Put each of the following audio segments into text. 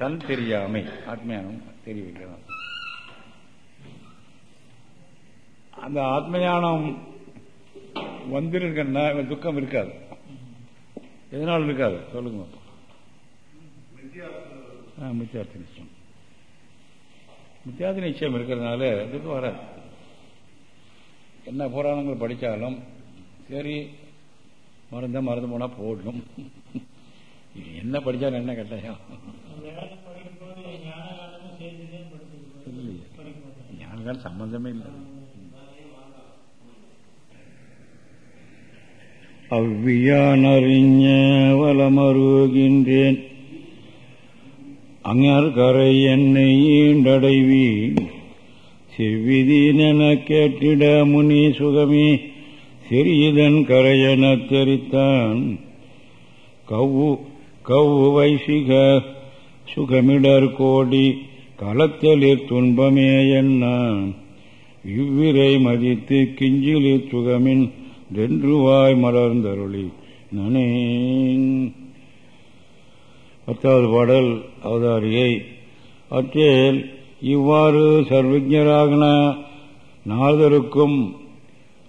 தன் தெரியாமை. ஆத்மயானம் தெரியவில்லை அந்த ஆத்மயானம் வந்திருக்கன்னா துக்கம் இருக்காது. எதனால் இருக்காது? சொல்லுங்க. மித்தியார்த்த நிச்சயம் மித்தியார்த்த நிச்சயம் இருக்கிறதுனால துக்கம் வராது. என்ன புராணங்கள் படித்தாலும் சரி மருந்த மருந்து போனால் போடணும் என்ன படித்தாலும் என்ன கட்டாயம்? அதனால சம்பந்தமே இல்லை அவ்வியானறிஞ வளமருகின்றேன். அங்கர் கரை என்னை ஈண்டடைவி செவ்விதீனென கேட்டிட முனி சுகமே சிறியதன் கரையென தெரித்தான். கவ்வு கவ்வு வைசிக சுகமிடர் கோடி களத்தலிற் துன்பமே என்ன? இவ்விரை மதித்து கிஞ்சிலிற் சுகமின் ரென்றுவாய் மலர்ந்தருளி நனே பத்தாவது பாடல் அவதாரியை அற்றேல் இவ்வாறு சர்வஜராகன நாதருக்கும்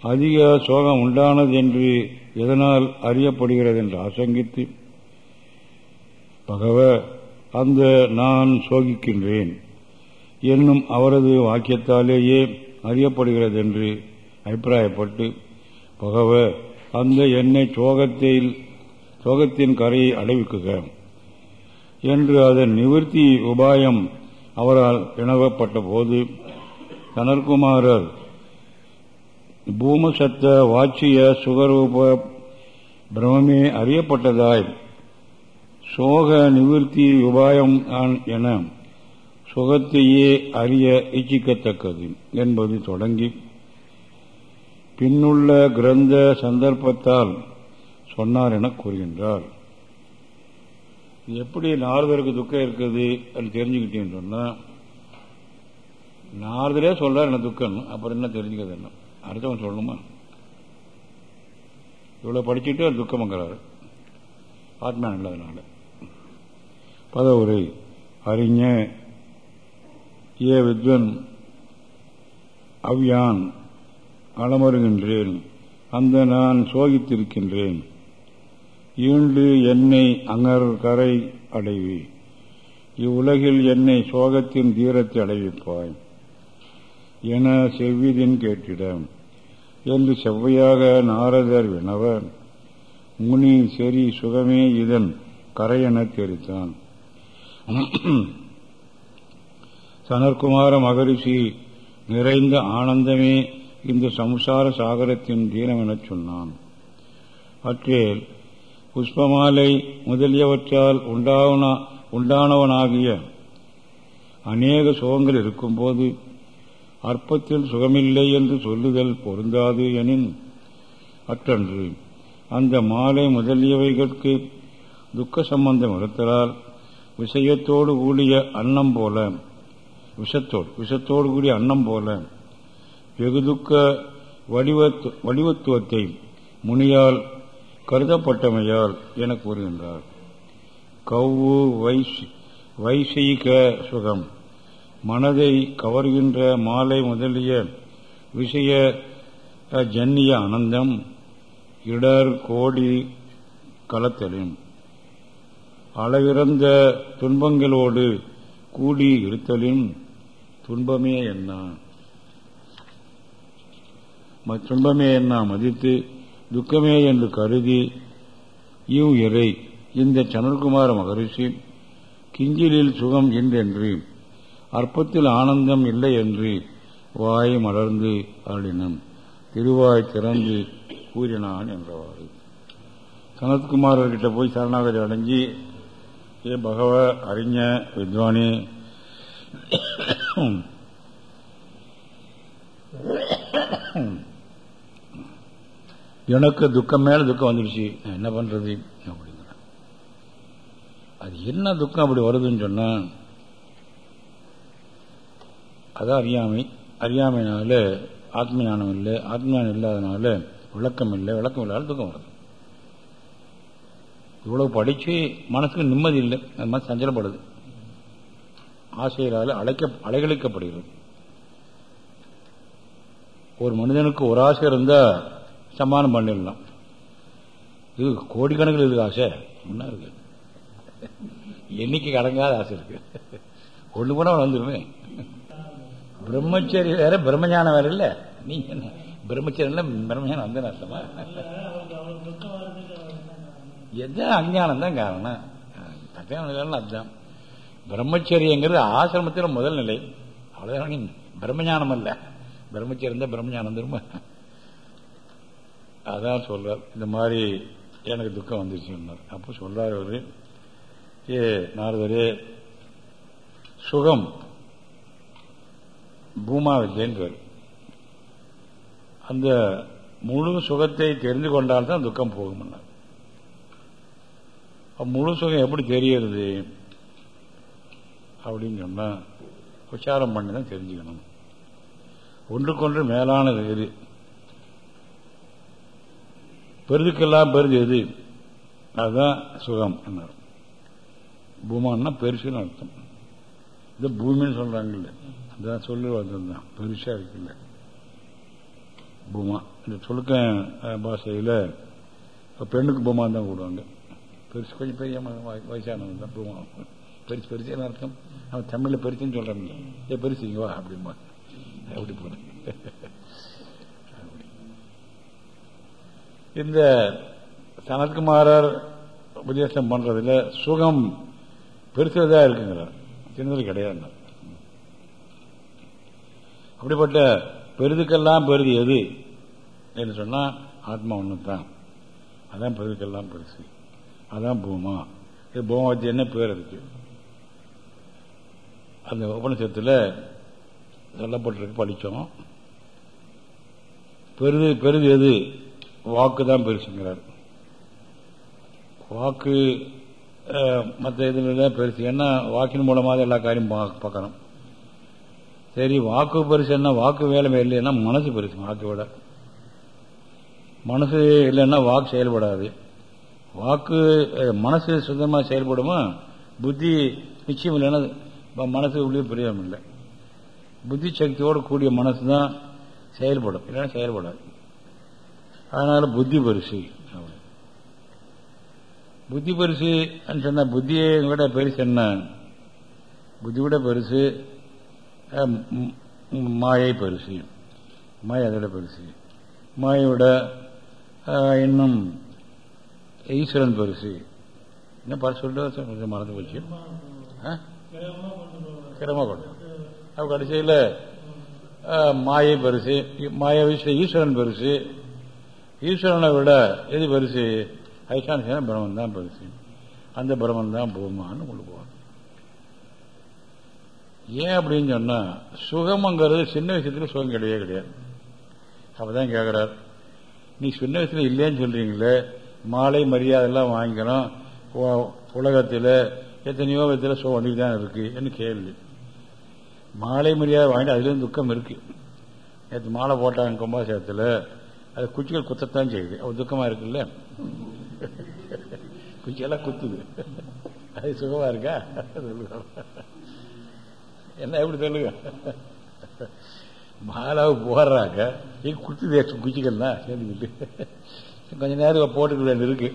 அதிக சோகம் உண்டானது என்று எதனால் அறியப்படுகிறது என்று ஆசங்கித்து பகவ அந்த நான் சோகிக்கின்றேன் என்னும் அவரது வாக்கியத்தாலேயே அறியப்படுகிறது என்று அபிப்பிராயப்பட்டு பகவ அந்த எண்ணெய் சோகத்தில் சோகத்தின் கரையை அடைவிக்குக என்று அதன் நிவர்த்தி உபாயம் அவரால் வினவப்பட்ட போது தனர்குமாரர் பூமசத்த வாட்சிய சுகரூப பிரமே அறியப்பட்டதாய் சோக நிவர்த்தி உபாயம் என சுகத்தையே அறிய இச்சிக்கத்தக்கது என்பது தொடங்கி பின்னுள்ள கிரந்த சந்தர்ப்பத்தால் சொன்னார் என கூறுகின்றார். எப்படி நாரதருக்கு துக்கம் இருக்குது அது தெரிஞ்சுக்கிட்டேன்னு சொன்னா நாரதரே சொல்றார் என்ன துக்கம் அப்புறம் என்ன தெரிஞ்சுக்கிறது என்ன? அடுத்தவன் சொல்லணுமா இவ்வளவு படிச்சுட்டு அது துக்கம்ங்கிறாரு. ஆத்மா இல்லாதனால பதவுரை. அறிஞ. ஏ. வித்வன். அவ்யான். அளமருகின்றேன் அந்த நான் சோகித்திருக்கின்றேன். ஈண்டு என்னை அங்கர் கரை அடைவி. இவ்வுலகில் என்னை சோகத்தின் தீரத்தை அடைவிப்பாய். என செவ்விதின் கேட்டிடம். என்று செவ்வையாக நாரதர் வினவ முனி செறி சுகமே இதன் கரையென தெரித்தான். சனற்குமார மகரிஷி நிறைந்த ஆனந்தமே இந்த சம்சார சாகரத்தின் தீனம் எனச் சொன்னான். அற்றேல் புஷ்பமாலை முதலியவற்றால் உண்டாவன உண்டானவனாகிய அநேக சுகங்கள் இருக்கும்போது அற்பத்தில் சுகமில்லை என்று சொல்லுதல் பொருந்தாது எனின் அற்றன்று அந்த மாலை முதலியவைகளுக்கு துக்க சம்பந்தம் இருத்தலால் விஷயத்தோடு கூடிய அன்னம் போல விஷத்தோடு விஷத்தோடு கூடிய அன்னம் போல வெகுதுக்க வடிவத்து வடிவத்துவத்தை முனியால் கருதப்பட்டமையால் என கூறுகின்றார். கவ்வு வைசீக சுகம் மனதை கவர்கின்ற மாலை முதலிய விஷய ஜன்னிய ஆனந்தம் இடர் கோடி கலத்தலின். அளவிறந்த துன்பங்களோடு கூடி இருத்தலின் துன்பமே என்ன? துன்பமே என்ன மதித்து துக்கமே என்று கருதி இவ் இறை இந்த சனல்குமார மகரிஷி கிஞ்சிலில் சுகம் என்றென்று அற்பத்தில் ஆனந்தம் இல்லை என்று வாய் மலர்ந்து அருளினம் திருவாய் திறந்து கூறினான் என்றவாறு. சனத்குமாரர்கிட்ட போய் சரணாகதி அடைஞ்சி ஏ பகவ அறிஞ வித்வானி எனக்கு துக்கம் மேல துக்கம் வந்துடுச்சு. நான் என்ன பண்றது? அப்படிங்கிற அது என்ன துக்கம் அப்படி வருதுன்னு சொன்னா அதான் அறியாமை. அறியாமைனால ஆத்ம ஞானம் இல்லை. ஆத்ம ஞானம் இல்லாதனால விளக்கம் இல்லை. விளக்கம் இல்லாத துக்கம் வருது. இவ்வளவு படிச்சு மனசுக்கு நிம்மதி இல்லை. அது மாதிரி சஞ்சலப்படுது. ஆசைகளால் அழைக்க அலைகழிக்கப்படுகிறது. ஒரு மனிதனுக்கு ஒரு ஆசை இருந்தால் சமானம் பண்ணிடலாம். இது கோடிக்கணக்கில் இருக்கு ஆசை. ஒன்றா இருக்கு. எண்ணிக்கை அடங்காத ஆசை இருக்கு. ஒன்று கூட வந்துருமே பிரம்மச்சரி வேற பிரம்மஞானம் வேற இல்ல. நீங்க என்ன? பிரம்மச்சரியம் பிரம்மஞானம் வந்தேன்னு அர்த்தமா? எது அஞ்ஞானம் தான் காரணம். தத்தையான அதுதான் பிரம்மச்சரியங்கிறது ஆசிரமத்தில் முதல் நிலை. அவ்வளோதான் பிரம்மஞானம் அல்ல. பிரம்மச்சரியம் தான் பிரம்மஞானம் திரும்ப அதான் சொல்றார். இந்த மாதிரி எனக்கு துக்கம் வந்துருச்சுன்னார் அப்போ சொல்றாரு அவரு ஏ நாரதரே சுகம் பூமா வித்யன்னு அந்த முழு சுகத்தை தெரிந்து கொண்டால்தான் துக்கம் போகும்னார். முழு சுகம் எப்படி தெரியறது? அப்படின்னு சொன்னா உச்சாரம் பண்ணி தான் தெரிஞ்சுக்கணும். ஒன்றுக்கொன்று மேலானது எது? பெருதுக்கெல்லாம் பெருது எது? அதுதான் சுகம் என்ன பூமான்னா பெருசுன்னு அர்த்தம். இது பூமின்னு சொல்றாங்கல்ல. அதான் சொல்லி வந்ததுதான் பெருசா இருக்குல்ல. பூமா. இந்த சொலுக்க பாஷையில் பெண்ணுக்கு பூமான் தான் கூடுவாங்க பெருசு கொஞ்சம் பெரிய வயசானவங்க தான் பூமா பெருசு பெருசு என்ன அர்த்தம்? அவன் தமிழில் பெருசுன்னு சொல்கிறான் ஏ பெருசு இங்க வா அப்படிமா அப்படி போன இந்த சனத்குமாரர் உபதேசம் பண்றதுல சுகம் பெருசுதான் இருக்குங்கிறார். சின்னது கிடையாது அப்படிப்பட்ட பெருதுக்கெல்லாம் பெருது எது? என்று சொன்னா ஆத்மா ஒன்று தான் அதான் பெருதுக்கெல்லாம் பெருசு. அதான் பூமா. இது பூமாவத்தி என்ன பேர் இருக்கு அந்த உபனிஷத்தில் சொல்லப்பட்டிருக்கு படித்தோம் பெருது பெருது எது? வாக்கு தான் பெருசுங்கிறார் வாக்கு மற்ற இதில் தான் பெருசு ஏன்னா வாக்கின் மூலமாக எல்லா காரியம் பார்க்கணும். சரி வாக்கு பெருசு என்ன? வாக்கு வேலை இல்லைன்னா மனசு பெருசு வாக்கு விட. மனசு இல்லைன்னா வாக்கு செயல்படாது. வாக்கு மனசு சுத்தமாக செயல்படுமா புத்தி நிச்சயம் இல்லைன்னா மனசு உள்ளே பிரியம் இல்லை புத்தி சக்தியோடு கூடிய மனசு தான் செயல்படும். இல்லைன்னா செயல்படாது. அதனால புத்தி பரிசு. புத்தி பரிசு சொன்ன புத்தியை விட பெருசு என்ன? புத்தி விட பெருசு மாயை பரிசு. மாயை அதோட பெருசு. மாயோட இன்னும் ஈஸ்வரன் பெருசு. என்ன பர சொல்லிட்டு மறந்து போச்சு. கிரம கொண்டு. அப்ப கடைசியில் மாயை பெருசு மாய விஷயம் ஈஸ்வரன் பெருசு. ஈஸ்வரனை விட எது பெருசு? ஐசான சேன தான் பெருசு. அந்த பிரமன் தான் பூமான்னு போவாங்க ஏன் அப்படின்னு சொன்னா சுகம்ங்கிறது சின்ன விஷயத்துல சுகம் கிடையவே கிடையாது. அப்பதான் கேட்குறார் நீ சின்ன வயசுல இல்லைன்னு சொல்கிறீங்களே மாலை மரியாதை எல்லாம் வாங்கிக்கணும் உலகத்தில் எத்தனையோ விதத்தில் சோ வந்துட்டு தான் இருக்கு. என்று கேள்வி? மாலை மரியாதை வாங்கிட்டு அதுலேயும் துக்கம் இருக்கு. நேற்று மாலை போட்டாங்க கும்பாசேரத்தில் அது குச்சிகள் குத்தத்தான் செய்யுது. அவ துக்கமா இருக்குல்ல? குச்சியெல்லாம் குத்துது. அது சுகமா இருக்கா? என்ன எப்படி சொல்லுங்க? மாலாவை போடுறாங்க. இங்க குத்துது குச்சிகள் தான் சேர்ந்துக்கிட்டு கொஞ்ச நேரம் போட்டுக்க வேண்டியது இருக்கு.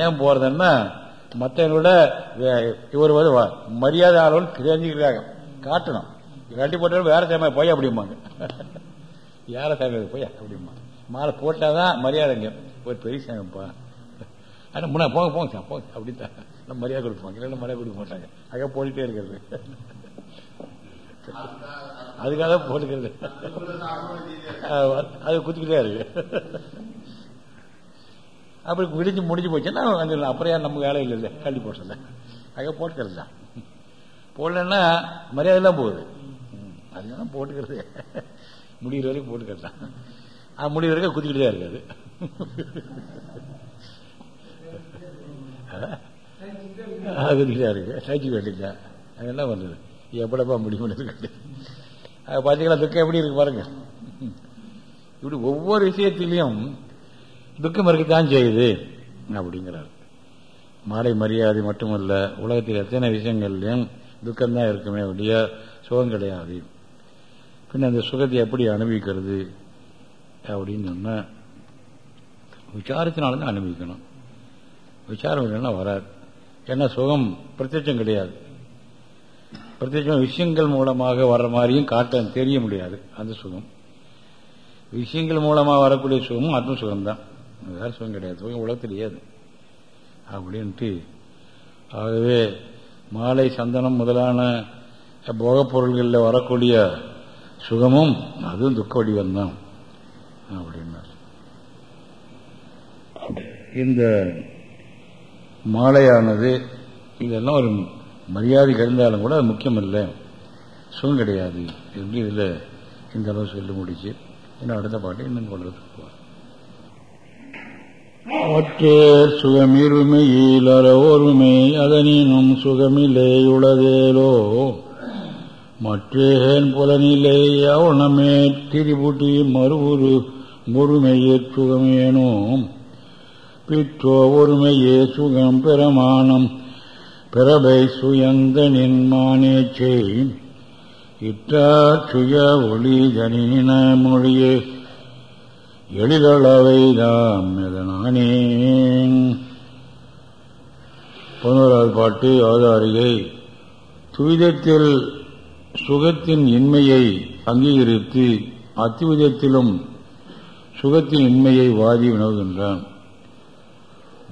ஏன் போறதுன்னா மற்றவங்களோட இவர் வந்து மரியாதை ஆளுன்னு தெரிஞ்சுக்கிறாங்க. காட்டணும். கட்டி போட்டாலும் வேற சாமி போய் அப்படிம்பாங்க. யார சாமி போய் அப்படிம்பாங்க. மாலை போட்டாதான் மரியாதைங்க ஒரு பெரிய சாமிப்பா ஆனால் முன்னா போங்க போங்க சார் போங்க. அப்படித்தான். நம்ம மரியாதை கொடுப்பாங்க. இல்லைன்னா மரியாதை கொடுக்க மாட்டாங்க. அங்கே போட்டுட்டே இருக்கிறது. அதுக்காக போட்டுக்கிறது. அது குத்திக்கிட்டே இருக்கு. அப்படி விடிஞ்சு முடிஞ்சு போச்சுன்னா வந்துடலாம் அப்புறம் நம்ம வேலை இல்லை கல்வி போட்டல அங்கே போட்டுக்கிறது தான். போடலன்னா மரியாதை தான் போகுது. அதுதான் போட்டுக்கிறது. முடிகிற வரைக்கும் போட்டுக்கிறது தான். அது முடிகிற வரைக்கும் குத்திக்கிட்டு தான் இருக்காது. அது குத்திக்கிட்டே இருக்கு. சைச்சு வேண்டியதான் அது என்ன பண்ணுறது? எப்படப்பா முடியும் இருக்கு பார்த்தீங்களா துக்கம் எப்படி இருக்கு பாருங்க. இப்படி ஒவ்வொரு விஷயத்திலையும் துக்கம் இருக்கத்தான் செய்யுது. அப்படிங்கிறார். மாலை மரியாதை மட்டுமல்ல உலகத்தில் எத்தனை விஷயங்கள்லையும் துக்கம்தான் இருக்குமே அப்படிய சுகம் கிடையாது. பின்ன அந்த சுகத்தை எப்படி அனுபவிக்கிறது அப்படின்னு சொன்னா விசாரத்தினால தான் அனுபவிக்கணும். விசாரம் இல்லைன்னா வராது. ஏன்னா சுகம் பிரத்யட்சம் கிடையாது. பிரத்யட்சம் விஷயங்கள் மூலமாக வர்ற மாதிரியும் காட்ட தெரிய முடியாது. அந்த சுகம். விஷயங்கள் மூலமாக வரக்கூடிய சுகமும் ஆத்ம சுகம்தான். வேற சுகம் கிடையாது. சுகம் உலகத்திலேயே தெரியாது அப்படின்ட்டு ஆகவே மாலை சந்தனம் முதலான போகப் பொருள்களில் வரக்கூடிய சுகமும் அதுவும் துக்க வடிவம்தான். அப்படின்னார். இந்த மாலையானது இதெல்லாம் ஒரு மரியாதை இருந்தாலும் கூட அது முக்கியம் இல்லை சுகம் கிடையாது என்று இதில் இந்த அளவு சொல்லி முடிச்சு. இன்னும் அடுத்த பாட்டு இன்னும் கொள்வது ஒற்றே சுகமிருமை ஈழற ஓர்மை அதனினும் சுகமில்லை உளதேலோ மற்றேன் புலனிலே அவனமே திரிபுட்டி மறுவுரு ஒருமையிற் சுகமேனும் பிற்றோ ஒருமையே சுகம் பெறமானம் பிறபை சுயந்த நின்மானேச்சை இட்டார் சுய ஒளி ஜனின மொழியே எழிலளவைதாம் எதனானே பதினோராவது பாட்டு அவதாரிகை துவிதத்தில் சுகத்தின் இன்மையை அங்கீகரித்து அத்துவிதத்திலும் சுகத்தின் இன்மையை வாதி வினவுகின்றான்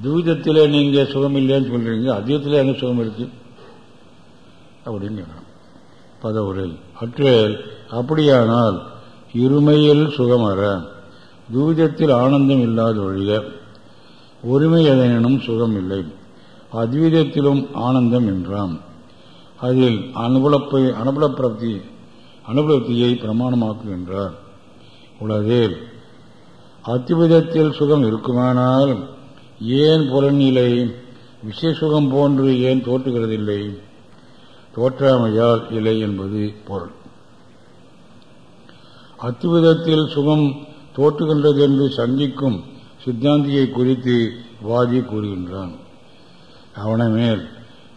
துவிதத்தில் நீங்க சுகம் இல்லைன்னு சொல்றீங்க அதிகத்தில் என்ன சுகம் இருக்கு? அப்படின்னு பதவுரை அற்றேல் அப்படியானால் இருமையில் சுகமர துவிதத்தில் ஆனந்தம் இல்லாத ஒழிய ஒருமை எதனும் சுகம் இல்லை அத்விதத்திலும் ஆனந்தம் என்றாம். அதில் அனுபலப்பை அனுபலப்பிரப்தி அனுபலத்தியை பிரமாணமாக்குகின்றார். உலகில் அத்விதத்தில் சுகம் இருக்குமானால் ஏன் புறநிலை? விஷய சுகம் போன்று ஏன் தோற்றுகிறதில்லை? தோற்றாமையால் இல்லை என்பது பொருள். அத்துவிதத்தில் சுகம் தோற்றுகின்றது என்று சந்திக்கும் சித்தாந்தியை குறித்து வாதி கூறுகின்றான். அவன மேல்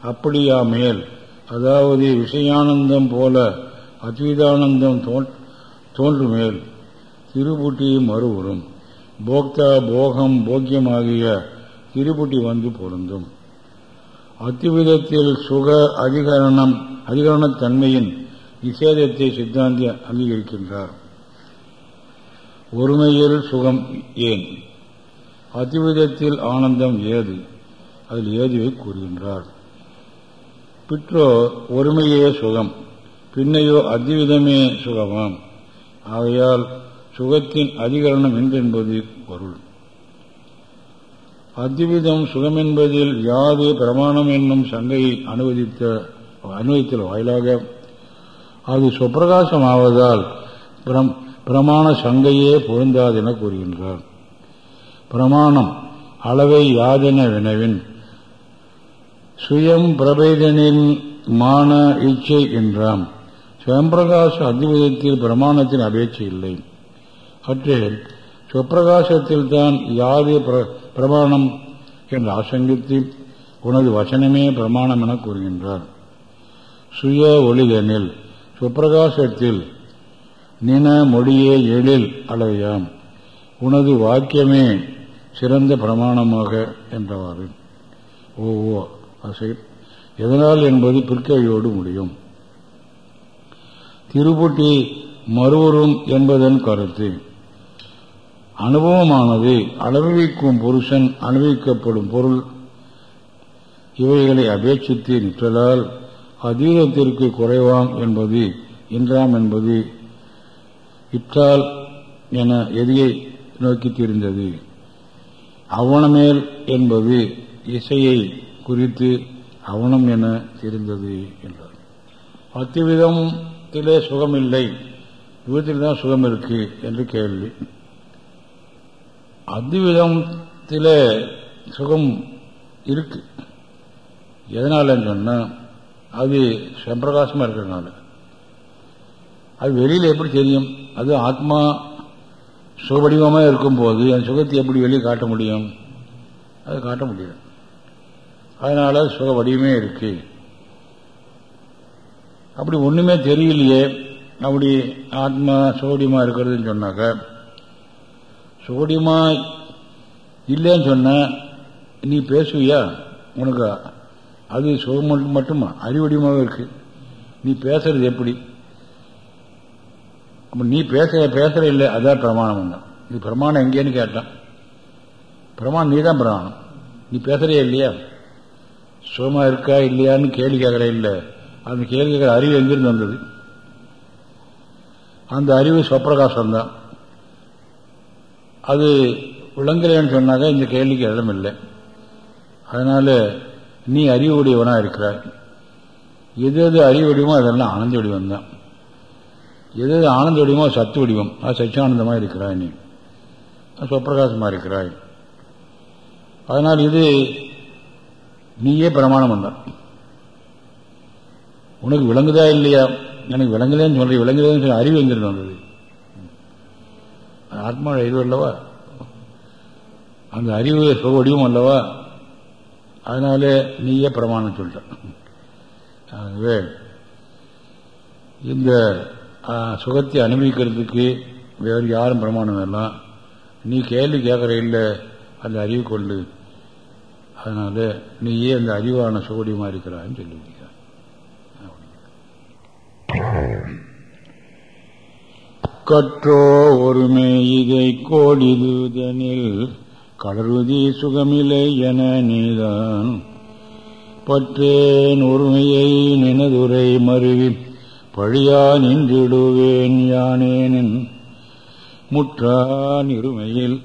அப்படியா மேல்? அதாவது விஷயானந்தம் போல அத்விதானந்தம் தோன்றும் மேல் திருப்புட்டி மறுவரும் போக்தா போகம் போக்கியமாகிய திருப்புட்டி வந்து பொருந்தும். அத்துவிதத்தில் சுக அதிகரணம் அதிகரணத்தன்மையின் நிஷேதத்தை சித்தாந்தி அங்கீகரிக்கின்றார். ஒருமையில் சுகம் ஏன்? அதிவிதத்தில் ஆனந்தம் ஏது? அதில் ஏதுவை கூறுகின்றார். பிற்றோ ஒருமையே சுகம் பின்னையோ அதிவிதமே சுகமாம். ஆகையால் சுகத்தின் அதிகரணம் என்றென்பது பொருள். அத்விதம் சுகம் என்பதில் யாது பிரமாணம் என்னும் சங்கையை அனுவதித்த அனுமதித்தல் வாயிலாக அது சுப்பிரகாசமாவதால் பிரமாண சங்கையே பொருந்தாது என கூறுகின்றார். பிரமாணம் அளவை யாதென வினவின். சுயம் பிரபேதனின் மான இச்சை என்றாம். சுயம்பிரகாச அத்விதத்தில் பிரமாணத்தின் அபேட்சை இல்லை. அற்றில் சுப்பிரகாசத்தில் தான் யாது பிரமாணம் என்று ஆசங்கித்து உனது வசனமே பிரமாணம் என கூறுகின்றார். சுய ஒளிதனில் சுப்பிரகாசத்தில் நின மொழியே எழில் அளவையாம் உனது வாக்கியமே சிறந்த பிரமாணமாக என்றவாறு. ஓ ஓ அசை. எதனால் என்பது பிற்கையோடு முடியும். திருப்புட்டி மறுவரும் என்பதன் கருத்து. அனுபவமானது அனுபவிக்கும் புருஷன் அனுபவிக்கப்படும் பொருள். இவைகளை அபேட்சித்து நிற்றலால் அதீதத்திற்கு குறைவாம் என்பது இன்றாம் என்பது இற்றால் என எதியை நோக்கி தெரிந்தது. அவனமேல் என்பது இசையை குறித்து அவனம் என தெரிந்தது என்றார். அத்துவிதத்திலே சுகமில்லை. விதத்தில் தான் சுகம் இருக்கு என்று கேள்வி. அத்விதத்திலே சுகம் இருக்கு. எதனாலன்னு சொன்னால் அது சம்பிரகாசமாக இருக்கிறதுனால. அது வெளியில் எப்படி தெரியும்? அது ஆத்மா சுகவடிவமாக இருக்கும்போது அந்த சுகத்தை எப்படி வெளியே காட்ட முடியும்? அது காட்ட முடியாது. அதனால் சுக வடிவமே இருக்கு. அப்படி ஒன்றுமே தெரியலையே. அப்படி ஆத்மா சோடியமா இருக்கிறதுன்னு சொன்னாக்க சோடியமா இல்லைன்னு சொன்ன நீ பேசுவியா? உனக்கு அது சுகம் மட்டுமா அறிவடியமாக இருக்கு. நீ பேசுறது எப்படி? அப்போ நீ பேச பேசுற இல்லை அதான் பிரமாணம் தான் இது பிரமாணம் எங்கேன்னு கேட்டான். பிரமாணம் நீ தான் பிரமாணம். நீ பேசுறியா இல்லையா? சுகமா இருக்கா இல்லையான்னு கேள்வி கேட்கற இல்லை. அந்த கேள்வி கேட்குற அறிவு எங்கிருந்து வந்தது? அந்த அறிவு சொப்பிரகாசம் தான். அது விளங்கலைன்னு சொன்னாக்க இந்த கேள்விக்கு இடம் இல்லை. அதனால நீ அறிவுடையவனா இருக்கிறாய். எது எது அறிவு வடிவமோ அதெல்லாம் ஆனந்த வடிவம் தான். எது ஆனந்த வடிவமோ சத்து வடிவம். அது சச்சியானந்தமாக இருக்கிறாய் நீ. சொப்பிரகாசமாக இருக்கிறாய். அதனால் இது நீயே பிரமாணம் பண்ண உனக்கு விளங்குதா இல்லையா? எனக்கு விளங்குதேன்னு சொல்ற விளங்குதேன்னு சொல்லி அறிவு எங்கிருந்து வந்தது? ஆத்மா இது அல்லவா? அந்த அறிவு சுக வடிவம் அல்லவா? அதனால நீயே பிரமாணம் சொல்ற. ஆகவே இந்த சுகத்தை அனுபவிக்கிறதுக்கு வேறு யாரும் பிரமாணம் எல்லாம் நீ கேள்வி கேட்கற இல்லை அந்த அறிவு கொண்டு அதனால நீயே அந்த அறிவான சுகடியமா இருக்கிறான்னு சொல்லி கற்றோ ஒருமை இதை கோடிதுதனில் கடருதி சுகமில்லை என நீதான். பற்றேன் ஒருமையை நினதுரை மருவி பழியா நின்றிடுவேன் யானேனின் முற்றான் இருமையில்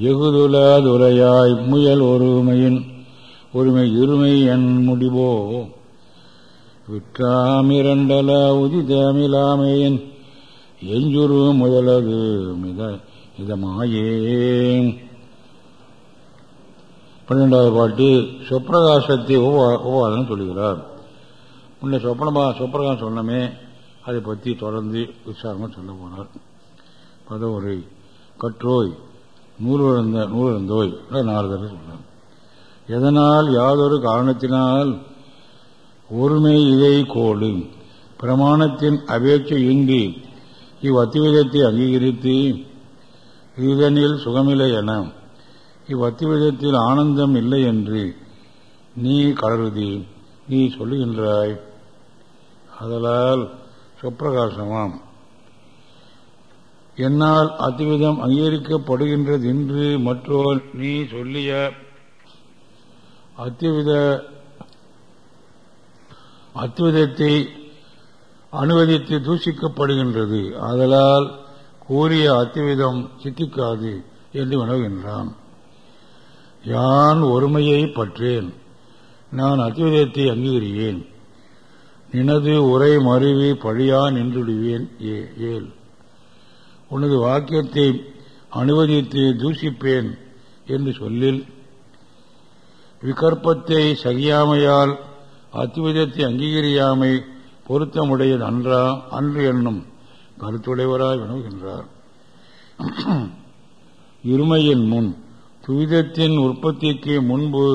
எகுதுலாதுரையாய் முயல் ஒருமையின் ஒருமை இருமை என் முடிவோ? விற்றாமிரண்டல உதிதமிழாமையின் எஞ்சுரு முதலது மித இதமாயே பன்னெண்டாவது பாட்டு சொப்பிரகாசத்தை உபவாதம் சொல்லுகிறார். முன்ன சொப்பனமா சொப்பரகம் சொன்னமே அதை பற்றி தொடர்ந்து விசாரமாக சொல்ல போனார். பதவுரை கற்றோய் நூலிழந்த நூலிழந்தோய் நாலு சொன்னார். எதனால் யாதொரு காரணத்தினால் ஒருமை இதை கோடு பிரமாணத்தின் அபேட்சை இன்றி இவ்வத்திவிதத்தை அங்கீகரித்து இதனில் சுகமில்லை என இவ்வத்திவிதத்தில் ஆனந்தம் இல்லை என்று நீ கலருதி நீ சொல்லுகின்றாய். அதலால் சொப்பிரகாசமாம். என்னால் அத்திவிதம் அங்கீகரிக்கப்படுகின்றது என்று மற்றோர் நீ சொல்லிய அத்திவித அத்விதத்தை அனுமதித்து தூஷிக்கப்படுகின்றது. ஆதலால் கூறிய அத்திவிதம் சித்திக்காது என்று வினவுகின்றான் யான் ஒருமையை பற்றேன். நான் அத்விதத்தை அங்கீகரியேன். நினது உரை மருவி பழியா நின்றுடுவேன் ஏல். உனது வாக்கியத்தை அனுமதித்து தூஷிப்பேன் என்று சொல்லில். விகற்பத்தை சகியாமையால் அத்விதத்தை அங்கீகரியாமை பொருத்தமுடையது அன்றா அன்று என்னும் கருத்துடையவராய் வினவுகின்றார் இருமையின் முன் துவிதத்தின் உற்பத்திக்கு முன்பு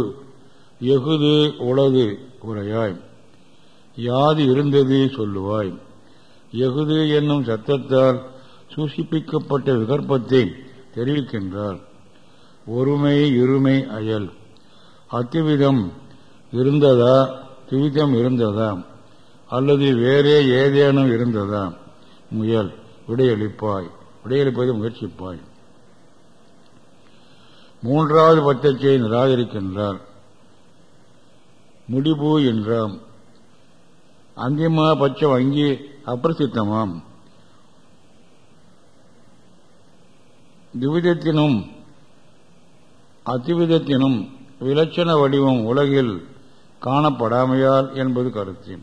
எகுது உளது உரையாய். யாது இருந்தது சொல்லுவாய். எகுது என்னும் சத்தத்தால் சூசிப்பிக்கப்பட்ட விகற்பத்தை தெரிவிக்கின்றார். ஒருமை இருமை அயல். அத்துவிதம் இருந்ததா? துவிதம் இருந்ததா? அல்லது வேறே ஏதேனும் இருந்ததா? முயல் விடையளிப்பாய். விடையளிப்பதை முயற்சிப்பாய். மூன்றாவது பட்சத்தை நிராகரிக்கின்றார். முடிவு என்றாம். அங்கிமா பட்சம் அங்கி அப்பிரசித்தமாம். திவிதத்தினும் அத்திவிதத்தினும் விலட்சண வடிவம் உலகில் காணப்படாமையால் என்பது கருத்து.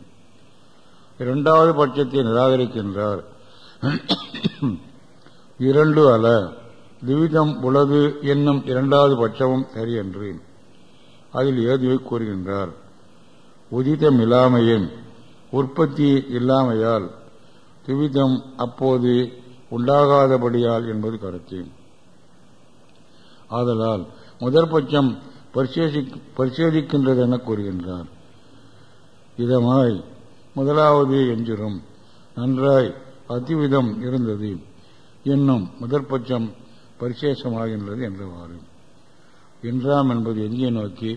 இரண்டாவது பட்சத்தை நிராகரிக்கின்றார். இரண்டு அல திவிதம் உலது என்னும் இரண்டாவது பட்சமும் சரியன்று அதில் ஏதுவை கூறுகின்றார். உதிதம் இல்லாமையின் உற்பத்தி இல்லாமையால் துவிதம் அப்போது உண்டாகாதபடியால் என்பது கருத்து. ஆதலால் முதற்பட்சம் பரிசோதிக்கின்றது என கூறுகின்றார். இதமாய் முதலாவது எஞ்சிரும். நன்றாய் அதிவிதம் இருந்தது என்னும் முதற்பட்சம் பரிசேஷமாகின்றது என்றவாறு. என்றாம் என்பது எங்கே நோக்கி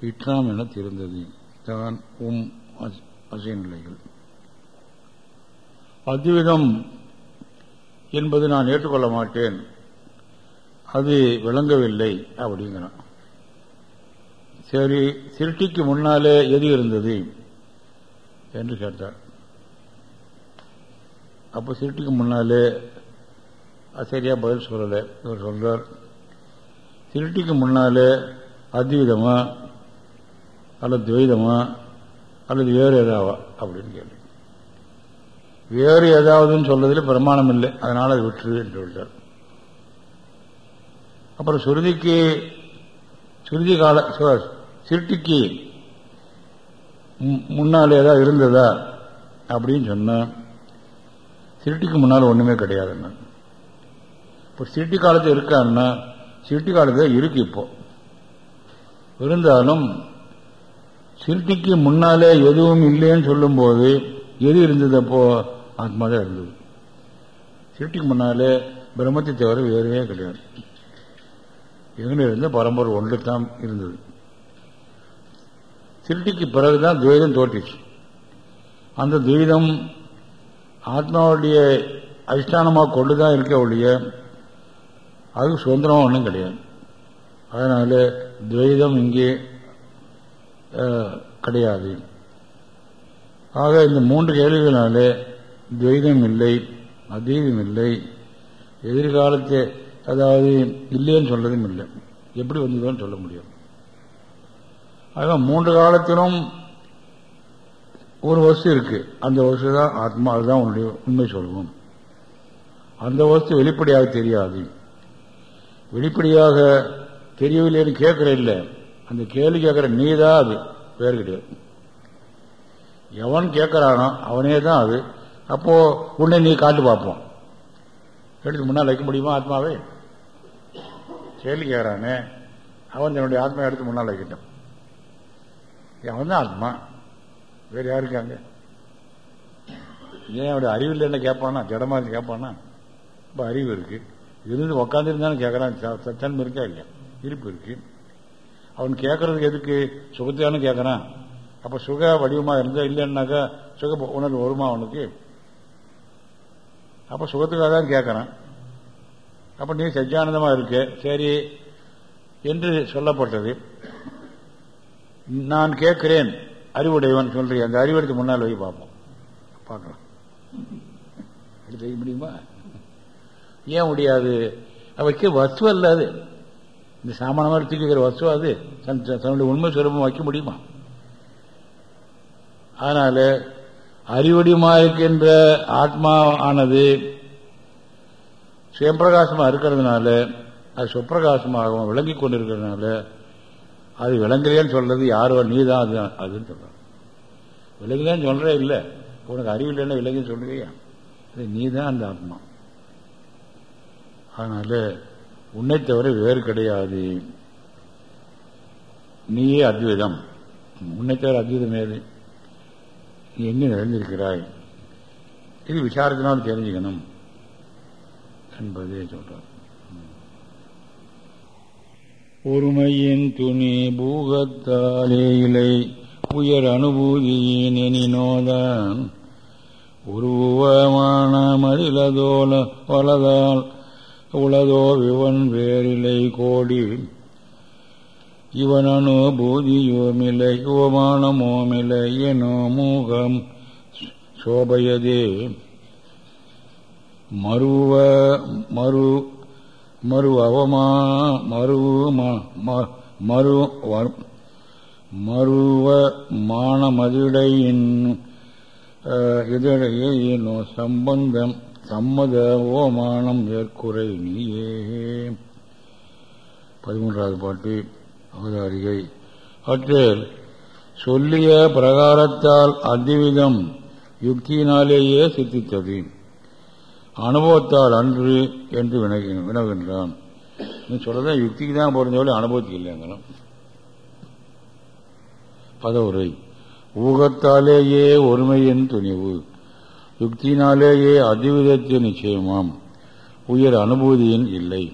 இற்றாம் என தெரிந்தது. தான் உம் அசை நிலைகள் அத்விதம் என்பது நான் ஏற்றுக்கொள்ள மாட்டேன். அது விளங்கவில்லை அப்படிங்கிறான். சரி சிருஷ்டிக்கு முன்னாலே எது இருந்தது? என்று கேட்டார். அப்போ சிருஷ்டிக்கு முன்னாலே சரியா பதில் சொல்லலை. இவர் சொல்றார் சிருஷ்டிக்கு முன்னாலே அத்விதமா அல்லது துவைதமா? அல்லது வேறு ஏதாவா அப்படின்னு கேள்வி வேறு ஏதாவதுன்னு சொல்றதுல பிரமாணம் இல்லை. அதனால அது விட்டுரு என்று சொல்றார். அப்புறம் சுருதிக்கு சுருதி கால சிருட்டிக்கு முன்னால் ஏதாவது இருந்ததா அப்படின்னு சொன்னேன் சிருட்டிக்கு முன்னால் ஒண்ணுமே கிடையாதுன்னா இப்போ சிருட்டி காலத்தில் இருக்கான்னா சிருட்டி காலத்தில் இருக்கு இப்போ. இருந்தாலும் சிருஷ்டிக்கு முன்னாலே எதுவும் இல்லைன்னு சொல்லும்போது எது இருந்தது அப்போ? ஆத்மா தான் இருந்தது. சிருஷ்டிக்கு முன்னாலே பிரம்மத்தை தவிர வேறவே கிடையாது. எங்கே இருந்த பரம்பரை ஒன்று தான் இருந்தது. சிருஷ்டிக்கு பிறகுதான் துவைதம் தோற்றுச்சு. அந்த துவைதம் ஆத்மாவுடைய அதிஷ்டானமாக கொண்டுதான் இருக்க ஒழிய அது சுதந்திரமா ஒன்றும் கிடையாது. அதனால துவைதம் இங்கே கிடையாது. ஆக இந்த மூன்று கேள்விகளாலே துவைதம் இல்லை அதீதம் இல்லை எதிர்காலத்தை அதாவது இல்லைன்னு சொல்றதும் இல்லை எப்படி வந்ததுன்னு சொல்ல முடியும். ஆக மூன்று காலத்திலும் ஒரு வஸ்து இருக்கு. அந்த வஸ்து தான் ஆத்மா அதுதான் உன்னுடைய உண்மை சொல்லுவோம் அந்த வஸ்து வெளிப்படையாக தெரியாது. வெளிப்படையாக தெரியவில்லைன்னு கேட்கிற இல்லை. அந்த கேள்வி கேட்கிற நீ தான் அது. வேறு கிடையாது. எவன் கேட்குறானோ அவனே தான் அது. அப்போ உன்னை நீ காட்டு பார்ப்போம். எடுத்து முன்னால் வைக்க முடியுமா ஆத்மாவே? கேள்வி கேட்குறானே அவன் தன்னுடைய ஆத்மா எடுத்து முன்னால் வைக்கட்டும். அவன் தான் ஆத்மா. வேறு யார் இருக்காங்க? ஏன் அவனுடைய அறிவில் என்ன கேட்பானா? ஜடமா இருந்து கேட்பானா? இப்போ அறிவு இருக்கு. இருந்து உக்காந்துருந்தாலும் கேட்கறான். சத்தன்மை இருக்கா இல்லையா? இருப்பு இருக்குது அவன் கேட்கறதுக்கு எதுக்கு? சுகத்தையானு கேட்கறான் அப்ப சுக வடிவமா இருந்தா இல்லைன்னாக்கா சுக உணர்வு வருமா அவனுக்கு? அப்ப சுகத்துக்காக தான் கேட்கறான் அப்ப நீ சஜ்ஜானந்தமா இருக்க. சரி. என்று சொல்லப்பட்டது. நான் கேட்கிறேன் அறிவுடையவன் சொல்றேன் அந்த அறிவெடுத்து முன்னால் போய் பார்ப்போம் பார்க்கலாம் செய்ய முடியுமா? ஏன் முடியாது? வைக்க வஸ்து அல்ல அது இந்த சாமானமாக எடுத்துக்கிற வஸ்து அது. தன் தன்னுடைய உண்மை சுரூபம் வைக்க முடியுமா? அதனால அறிவடிமா இருக்கின்ற ஆத்மா ஆனது சுயம்பிரகாசமா இருக்கிறதுனால அது சுப்பிரகாசமாகவும் விளங்கி கொண்டிருக்கிறதுனால அது விளங்கலையேன்னு சொல்றது யாரோ நீ தான் அது அதுன்னு சொல்ற விலங்குதான் சொல்றே இல்லை. உனக்கு அறிவு இல்லைன்னா விலங்குன்னு சொல்லுவியா அது நீ தான் அந்த ஆத்மா. அதனால உன்னை தவிர வேறு கிடையாது. நீயே அத்விதம். உன்னை தவிர அத்விதம் ஏது நீ எங்கே நிறைந்திருக்கிறாய்? இது விசாரத்தினால் தெரிஞ்சுக்கணும் என்பதே சொல்றார். ஒருமையின் துணி பூகத்தாலே இலை உயர் அனுபூதியின் எனினோதான். உருவமான மதிலதோல வலதால் உளதோ விவன் வேறிலை கோடி. இவன் அனுபூதியோமில்லை யுவமானமோமில்லை எனோ மூகம் சோபயதே. மருவ மறு மறு அவமா மறு மறு மருவ மானமதிடையின் இதழையோ சம்பந்தம் சம்மத ஓமானம் ஏற்குறை நீயே. பதிமூன்றாவது பாட்டு அவதாரிகை. அற்றில் சொல்லிய பிரகாரத்தால் அதிவிதம் யுக்தியினாலேயே சித்தித்தது அனுபவத்தால் அன்று என்று வினவுகின்றான் நீ சொல்லதான் யுக்திக்கு தான் பொருந்தவரை அனுபவத்துக்கு இல்லைங்கிறோம் பதவுரை. ஊகத்தாலேயே ஒருமையின் துணிவு. யுக்தியினாலேயே அதிவிதத்தின் நிச்சயமாம். உயர் அனுபூதியின் இல்லை.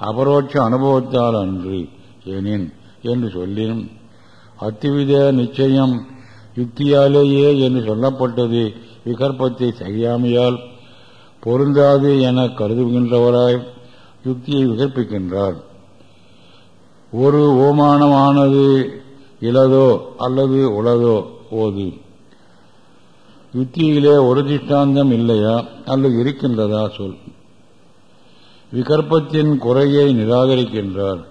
அபரோட்ச அனுபவத்தால் அன்று எனின் என்று சொல்லின் அத்திவித நிச்சயம் யுக்தியாலேயே என்று சொல்லப்பட்டது விகற்பத்தை செய்யாமையால் பொருந்தாது என கருதுகின்றவராய் யுக்தியை விகற்பிக்கின்றார். ஒரு ஓமானமானது இலதோ அல்லது உளதோ ஓது யுத்தியிலே ஒரு திஷ்டாந்தம் இல்லையா? அல்லது இருக்கின்றதா? சொல். விகற்பத்தின் குறையை நிராகரிக்கின்றார்.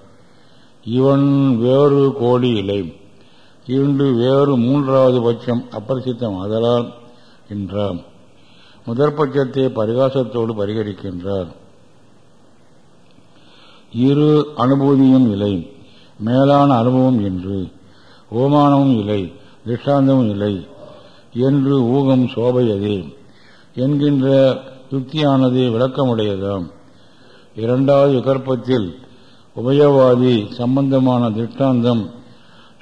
இவன் வேறு கோடி இலை. இன்று வேறு மூன்றாவது பட்சம் அப்பிரசித்தம் ஆதலால் என்றார். முதற் பட்சத்தை பரிகாசத்தோடு பரிகரிக்கின்றார். இரு அனுபூதியும் இல்லை மேலான அனுபவம் என்று ஓமானமும் இல்லை திருஷ்டாந்தமும் இல்லை என்று ஊகம் சோபையதே. என்கின்ற யுக்தியானது விளக்கமுடையதாம். இரண்டாவது விகற்பத்தில் உபயவாதி சம்பந்தமான திருஷ்டாந்தம்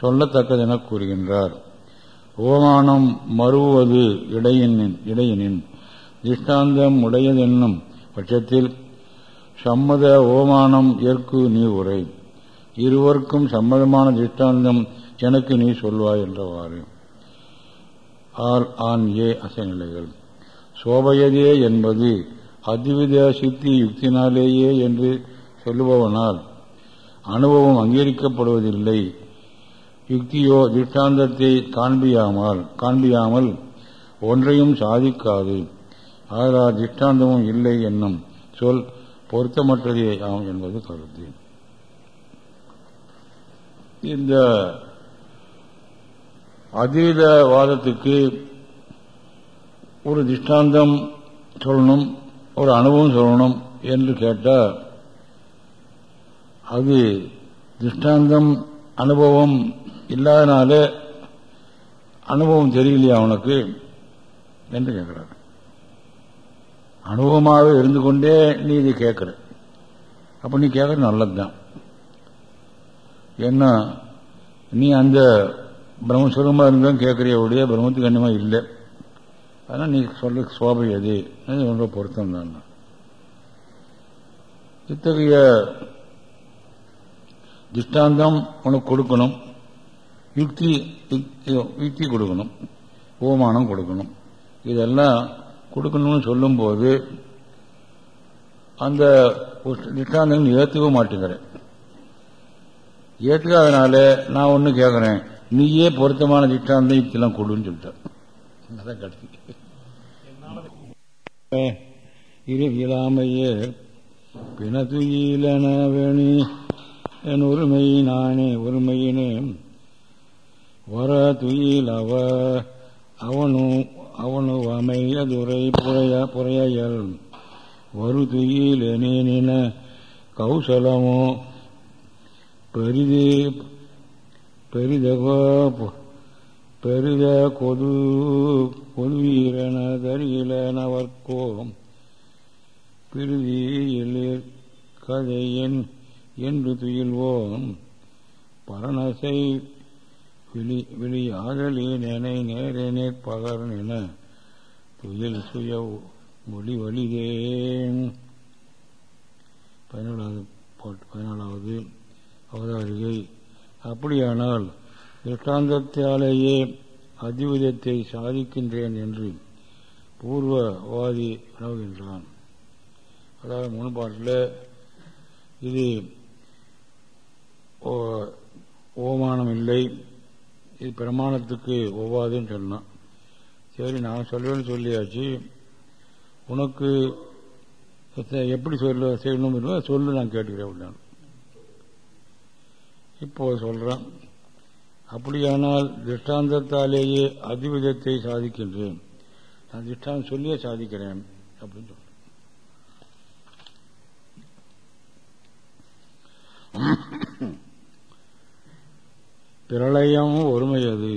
சொல்லத்தக்கதென கூறுகின்றார். ஓமானம் மறுவது இடையினின் இடையினின். திருஷ்டாந்தம் உடையதென்னும் பட்சத்தில் சம்மத ஓமானம் ஏற்கு நீ உரை. இருவருக்கும் சம்மதமான திருஷ்டாந்தம் எனக்கு நீ சொல்வாய் என்றவாறு. ஆர் ஆன் ஏ அசைநிலைகள் சோபையதே என்பது அதிவித சித்தி யுக்தினாலேயே என்று சொல்லுபவனால் அனுபவம் அங்கீகரிக்கப்படுவதில்லை. யுக்தியோ திஷ்டாந்தத்தை காண்பியாமல் காண்பியாமல் ஒன்றையும் சாதிக்காது. ஆதலால் திஷ்டாந்தமும் இல்லை என்னும் சொல் பொருத்தமற்றதே ஆம் என்பது கருத்து. இந்த அதீத வாதத்துக்கு ஒரு திஷ்டாந்தம் சொல்லணும் ஒரு அனுபவம் சொல்லணும் என்று கேட்டால் அது திஷ்டாந்தம் அனுபவம் இல்லாதனால அனுபவம் தெரியலையா அவனுக்கு என்று கேட்கிறார். அனுபவமாக இருந்து கொண்டே நீ இதை கேட்குற. அப்போ நீ கேட்கறது நல்லதுதான். என்ன நீ அந்த பிரம்மஸ்வரமா இருந்தாலும் கேட்கறிய ஒழிய பிரம்மத்துக்கு கண்ணியமா இல்லை. ஆனால் நீ சொல்ல சோபை எது ரொம்ப பொருத்தம் தான். இத்தகைய திஷ்டாந்தம் உனக்கு கொடுக்கணும். யுக்தி யுக்தி கொடுக்கணும். ஓமானம் கொடுக்கணும். இதெல்லாம் கொடுக்கணும்னு சொல்லும்போது அந்த திஷ்டாந்தம் ஏற்றுக்க மாட்டேங்கிறேன் ஏற்றுக்காதனால நான் ஒன்று கேட்குறேன் நீயே பொருத்தமான திட்டாந்தம் யுக்திலாம் கொடுன்னு சொல்லிட்டான் அதான் கடைசி. இரு இயலாமையே என் உரிமை நானே உரிமையினே. வர துயில் அவ அவனு அவனு அமையதுரை புறைய புறையல் வரு துயில் எனேனின கௌசலமோ பெரிது பெரிதகோ பெரித கொது கொதுவீரன தரியிலனவர்க்கோ பிரிதியில் கதையின் என்று துயில்வோம். பரணசை விழி விழியாதலி நேரனே பகரன் என துயில் சுய மொழி வலிதே பதினேழாவது பாட்டு பதினாலாவது அவதாரிகை அப்படியானால் திருஷ்டாந்தத்தாலேயே அதிவிதத்தை சாதிக்கின்றேன் என்று பூர்வவாதி உணவுகின்றான் அதாவது முன்பாட்டில் இது ஓமானம் இல்லை இது பிரமாணத்துக்கு ஒவ்வாதுன்னு சொன்னான். சரி நான் சொல்வேன்னு சொல்லியாச்சு. உனக்கு எப்படி சொல்ல செய்யணும் சொல்லு நான் கேட்டுக்கிறேன் அப்படின்னா இப்போ சொல்றேன் அப்படியானால் திருஷ்டாந்தத்தாலேயே அதிவிதத்தை சாதிக்கின்றேன். நான் திருஷ்டாந்தம் சொல்லியே சாதிக்கிறேன் அப்படின்னு சொல்றேன். பிரளயம் ஒருமையது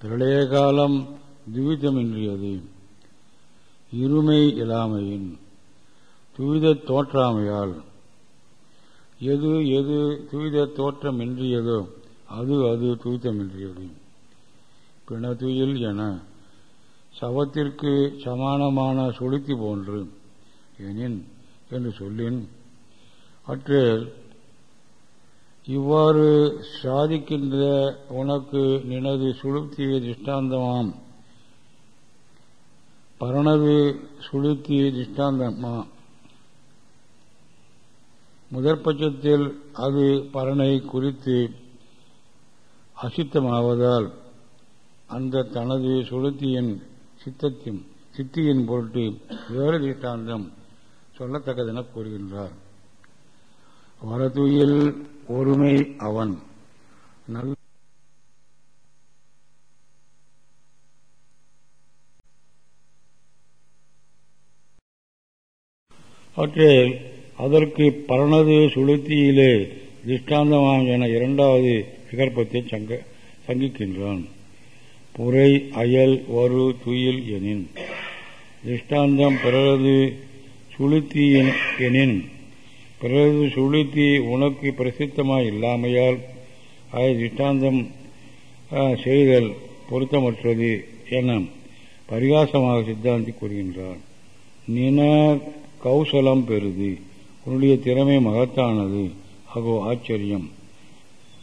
பிரளய காலம் துவிதமின்றியது. இருமை இல்லாமையின் துவித தோற்றாமையால் எது எது துவித தோற்றமின்றியதோ அது அது துவிதமின்றியது பிணதுயில் என சவத்திற்கு சமானமான சுளுத்தி போன்று எனின் என்று சொல்லின். அற்றில் இவ்வாறு சாதிக்கின்ற உனக்கு நினது சுளுத்திய திஷ்டாந்தமாம். பரணது சுளுத்தி திஷ்டாந்தமா? முதற்பட்சத்தில் அது பரனை குறித்து அசித்தமாவதால் அந்த தனது சுளுத்தியின் சித்தத்தின் சித்தியின் பொருட்டு வேறு திஷ்டாந்தம் சொல்லத்தக்கதென கூறுகின்றார். வரதுயில் ஒருமை அவன். நல்ல அவற்றில் அதற்கு பரணது சுளுத்தியிலே திஷ்டாந்தமாம் என இரண்டாவது விகற்பத்தை சங்க சங்கிக்கின்றான். புரை அயல் ஒரு துயில் எனின். திஷ்டாந்தம் பிறரது சுளுத்தி எனின். பிறரது சுளுத்தி உனக்கு பிரசித்தமாய் இல்லாமையால் அதை திஷ்டாந்தம் செய்தல் பொருத்தமற்றது என பரிகாசமாக சித்தாந்தி கூறுகின்றார் நின கௌசலம் பெறுது. உன்னுடைய திறமை மகத்தானது. அகோ ஆச்சரியம்.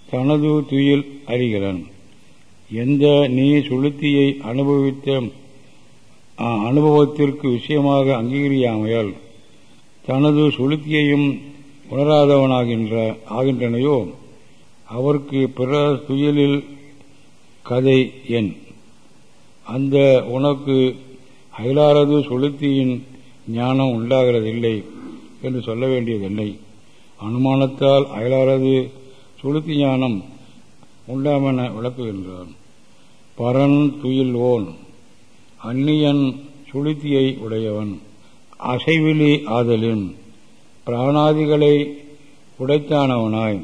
தனது துயில் அறிகிறன். எந்த நீ சுளுத்தியை அனுபவித்த அனுபவத்திற்கு விஷயமாக அங்கீகரியாமையால் தனது சுளுத்தியையும் உணராதவனாகின்ற ஆகின்றனையோ? அவருக்கு பிற துயிலில் கதை என். அந்த உனக்கு அயலாரது சுளுத்தியின் ஞானம் உண்டாகிறதில்லை. என்று சொல்ல வேண்டியதில்லை. அனுமானத்தால் அயலாரது சுளுத்தி ஞானம் உண்டாமென விளக்குகின்றான். பரன் துயில் ஓன் அந்நியன் சுளுத்தியை உடையவன் அசைவிலி ஆதலின் பிராணாதிகளை உடைத்தானவனாய்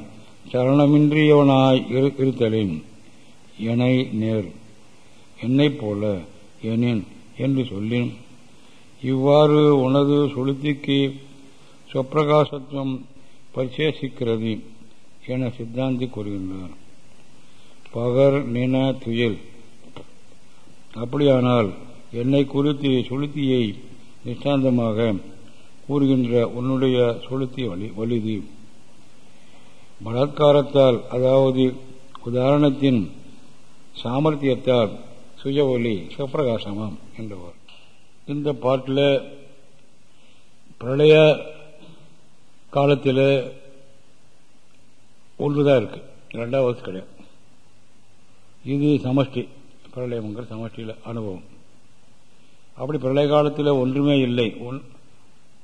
சரணமின்றியவனாய் இருத்தலின் எனை நேர் என்னைப் போல எனின் என்று சொல்லின். இவ்வாறு உனது சுளுத்திக்கு சொப்பிரகாசத்துவம் பரிசேஷிக்கிறது என சித்தாந்தி கூறுகின்றார். பகர் நின துயில். அப்படியானால் என்னை குறித்து சுளுத்தியை நிஷ்டாந்தமாக கூறுகின்ற உன்னுடைய சுளுத்தி வலி வலிது. பலாத்காரத்தால் அதாவது உதாரணத்தின் சாமர்த்தியத்தால் சுய ஒலி சிவப்பிரகாசமாம் என்றவர். இந்த பாட்டில் பிரளய காலத்தில் ஒன்றுதான் இருக்கு. ரெண்டாவது கிடையாது. இது சமஷ்டி. பிரளயங்கிற சமஷ்டியில் அனுபவம். அப்படி பிரளய காலத்தில் ஒன்றுமே இல்லை. ஒன்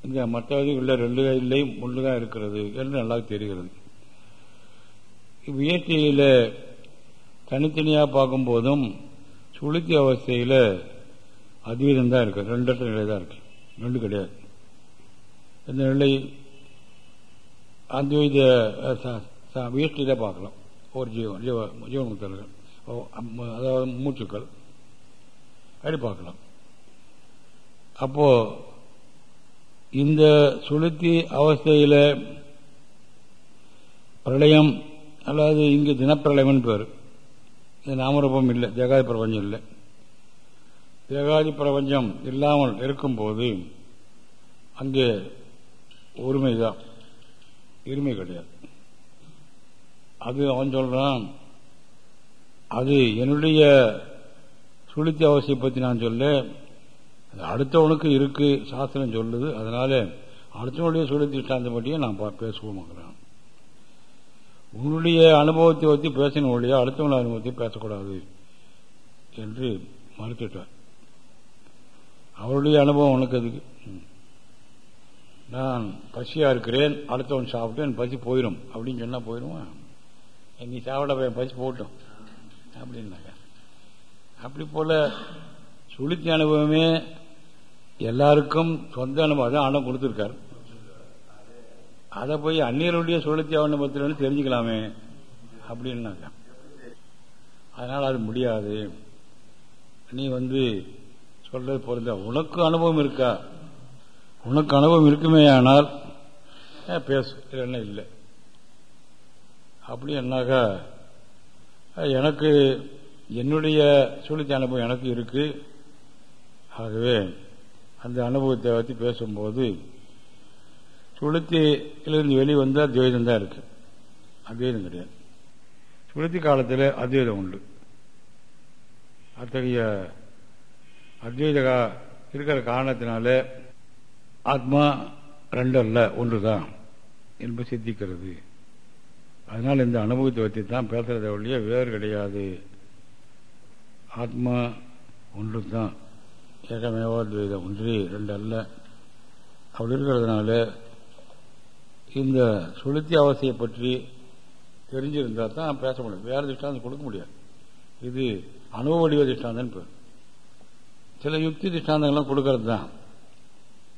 இந்த மற்றது இல்லை ரெண்டு இல்லை ஒன்று தான் இருக்கிறது என்று நல்லா தெரிகிறது. முயற்சியில் தனித்தனியாக பார்க்கும்போதும் சுளுத்தி அவஸ்தையில் அதிகம் தான் இருக்கு. ரெண்டு நிலை தான் இருக்கு. ரெண்டு கிடையாது. இந்த நிலை அந்த இத வியஷ்டியில் பார்க்கலாம். ஒரு ஜீவன் ஜீவ ஜீவன்முக்தர்கள் அதாவது மூச்சுக்கள். அப்படி பார்க்கலாம். அப்போ இந்த சுளுத்தி அவஸ்தையில் பிரளயம் அல்லாது இங்கு தினப்பிரளயம்னு பேர். இது நாமரூபம் இல்லை தேகாதி பிரபஞ்சம் இல்லை. தேகாதி பிரபஞ்சம் இல்லாமல் இருக்கும்போது அங்கே ஒருமை தான் இருமை கிடையாது. அது அவன் சொல்றான். அது என்னுடைய சுளுத்தி அவசியம் பற்றி நான் சொல்ல அது அடுத்தவனுக்கு இருக்கு சாஸ்திரம் சொல்லுது. அதனால அடுத்தவனுடைய சுளுத்தி சார்ந்த பற்றியே நான் பேசுவோம்ங்கிறான் உன்னுடைய அனுபவத்தை பற்றி பேசணும் ஒழியா அடுத்தவங்க அனுபவத்தை பேசக்கூடாது என்று மறுத்துட்டார். அவருடைய அனுபவம் உனக்கு அதுக்கு நான் பசியாக இருக்கிறேன் அடுத்தவன் சாப்பிட்டு என் பசி போயிடும் அப்படின்னு சொன்னால் போயிடுவான் நீ சாப்பிட பசி போட்டும் அப்படின்னாக்க அப்படி போல் சுளுத்தி அனுபவமே எல்லாருக்கும் சொந்த அனுபவம். தான் ஆனம் கொடுத்துருக்காரு. அதை போய் அந்நியருடைய சுழற்சி அனுபவத்தில் தெரிஞ்சுக்கலாமே அப்படின்னாக்க அதனால் அது முடியாது. நீ வந்து சொல்றது பொருந்த. உனக்கு அனுபவம் இருக்கா? உனக்கு அனுபவம் இருக்குமே ஆனால் பேசு இல்லைன்னா இல்லை. அப்படி என்னாக்கா எனக்கு என்னுடைய சுழித்த அனுபவம் எனக்கு இருக்கு. ஆகவே அந்த அனுபவத்தை பற்றி பேசும்போது சுளுத்தியிலிருந்து வெளிவந்தால் துவைதம் தான் இருக்கு. அத்வைதம் கிடையாது. சுளுத்தி காலத்தில் அத்வைதம் உண்டு. அத்தகைய அத்வைத இருக்கிற காரணத்தினால ஆத்மா ரெண்டு அல்ல ஒன்று தான் என்பது சித்திக்கிறது. அதனால் இந்த அனுபவத்தை பற்றி தான் பேசுகிறத ஒழிய வேறு கிடையாது. ஆத்மா ஒன்று தான் ஏகமேவா துவைதம். ஒன்றே ரெண்டு அல்ல அப்படி இருக்கிறதுனால இந்த சுளுத்தி அவசியை பற்றி தெரிஞ்சிருந்தால் தான் பேச முடியும். வேறு திஷ்டாந்தம் கொடுக்க முடியாது. இது அனுபவ வடிவ திஷ்டாந்தம் பேர். சில யுக்தி திஷ்டாந்தங்கள்லாம் கொடுக்கறது தான்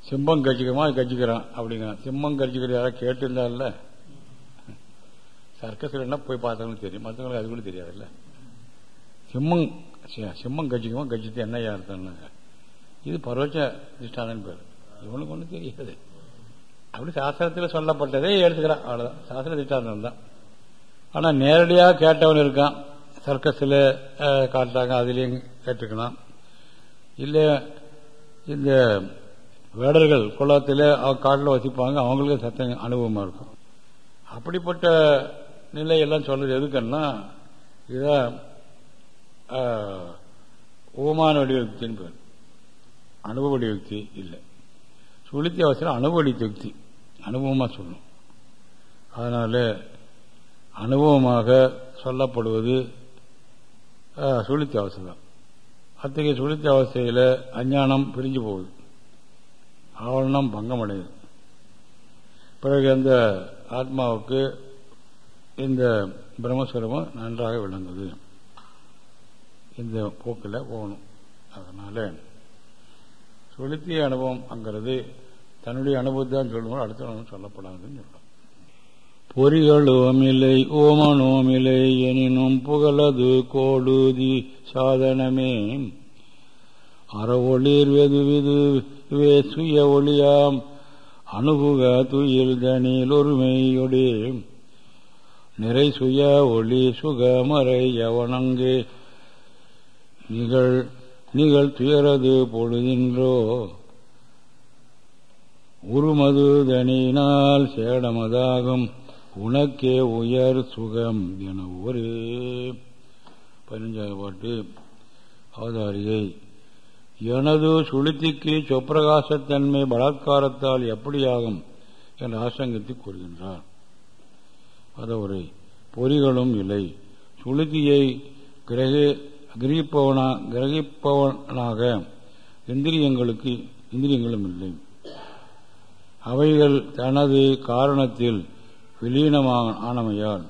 சிம்மம் கட்சிக்கிறோமா கஜிக்கிறான் அப்படிங்கிறான். சிம்மம் கட்சிக்கிற யாராவது கேட்டிருந்தால சர்க்கஸில் என்ன போய் பார்த்தாலும் தெரியும். மற்றவங்களுக்கு அது கூட தெரியாதுல்ல. சிம்மம் சிம்மம் கஜிக்குமா கஜித்து என்ன அர்த்தம்னாங்க இது பரோட்ச திஷ்டாதன் பேர். இவனுக்கு ஒன்றும் தெரியாது. அப்படி சாஸ்திரத்தில் சொல்லப்பட்டதே எடுத்துக்கிறான். அவ்வளோதான் சாஸ்திர திஷ்டாந்தம் தான். ஆனால் நேரடியாக கேட்டவன் இருக்கான். சர்க்கஸில் காட்டுறாங்க அதுலேயும் கேட்டுக்கலாம் இல்லை இந்த வேடர்கள் குளத்தில் காட்டில் வசிப்பாங்க அவங்களுக்கு சத்த அனுபவமாக இருக்கும். அப்படிப்பட்ட நிலையெல்லாம் சொல்றது எதுக்குன்னா இதை ஓமான வடிவக்தின்னு பேர். அனுபவ வடிவக்தி இல்லை. சுளுத்தி அவசரம் அனுபவ வடிவக்தி அனுபவமாக சொல்லணும் அதனால அனுபவமாக சொல்லப்படுவது சுளுத்தி தான் அத்தகைய சுளுத்தி அவஸ்தையில் அஞ்ஞானம் பிரிஞ்சு போகுது. ஆவரணம் பங்கமடையுது பிறகு அந்த ஆத்மாவுக்கு இந்த பிரம்மஸ்வரமும் நன்றாக விளங்குது. இந்த போக்கில் போகணும். அதனால அனுபவம் அனுபவம்ங்கிறது தன்னுடைய அனுபவத்தான் சொல்லுவோம் அடுத்த அனுபவம் சொல்லப்படாதுன்னு சொல்லலாம் ஓமனும் ஓமனோமில்லை எனினும் புகழது கோடுதி சாதனமே அறவொளிர் வெது விது வே சுய ஒளியாம். அணுகுக துயில் தனில் ஒருமையொடி. நிறை சுய ஒளி சுகமறை யவனங்கே. நிகழ் நிகழ் துயரது பொழுதின்றோ. உருமது தனியினால் சேடமதாகும். உனக்கே உயர் சுகம் என ஒரே. பதினஞ்சாவது பாட்டு அவதாரியை எனது சுளுத்திக்கு சொப்பிரகாசத்தன்மை பலாத்காரத்தால் எப்படியாகும் என்று ஆசங்கத்தை கூறுகின்றார். அதவரை பொறிகளும் இல்லை. சுளுத்தியை கிரகி கிரகிப்பவனா கிரகிப்பவனாக இந்திரியங்களுக்கு இந்திரியங்களும் இல்லை. அவைகள் தனது காரணத்தில் விலீனமானமையால்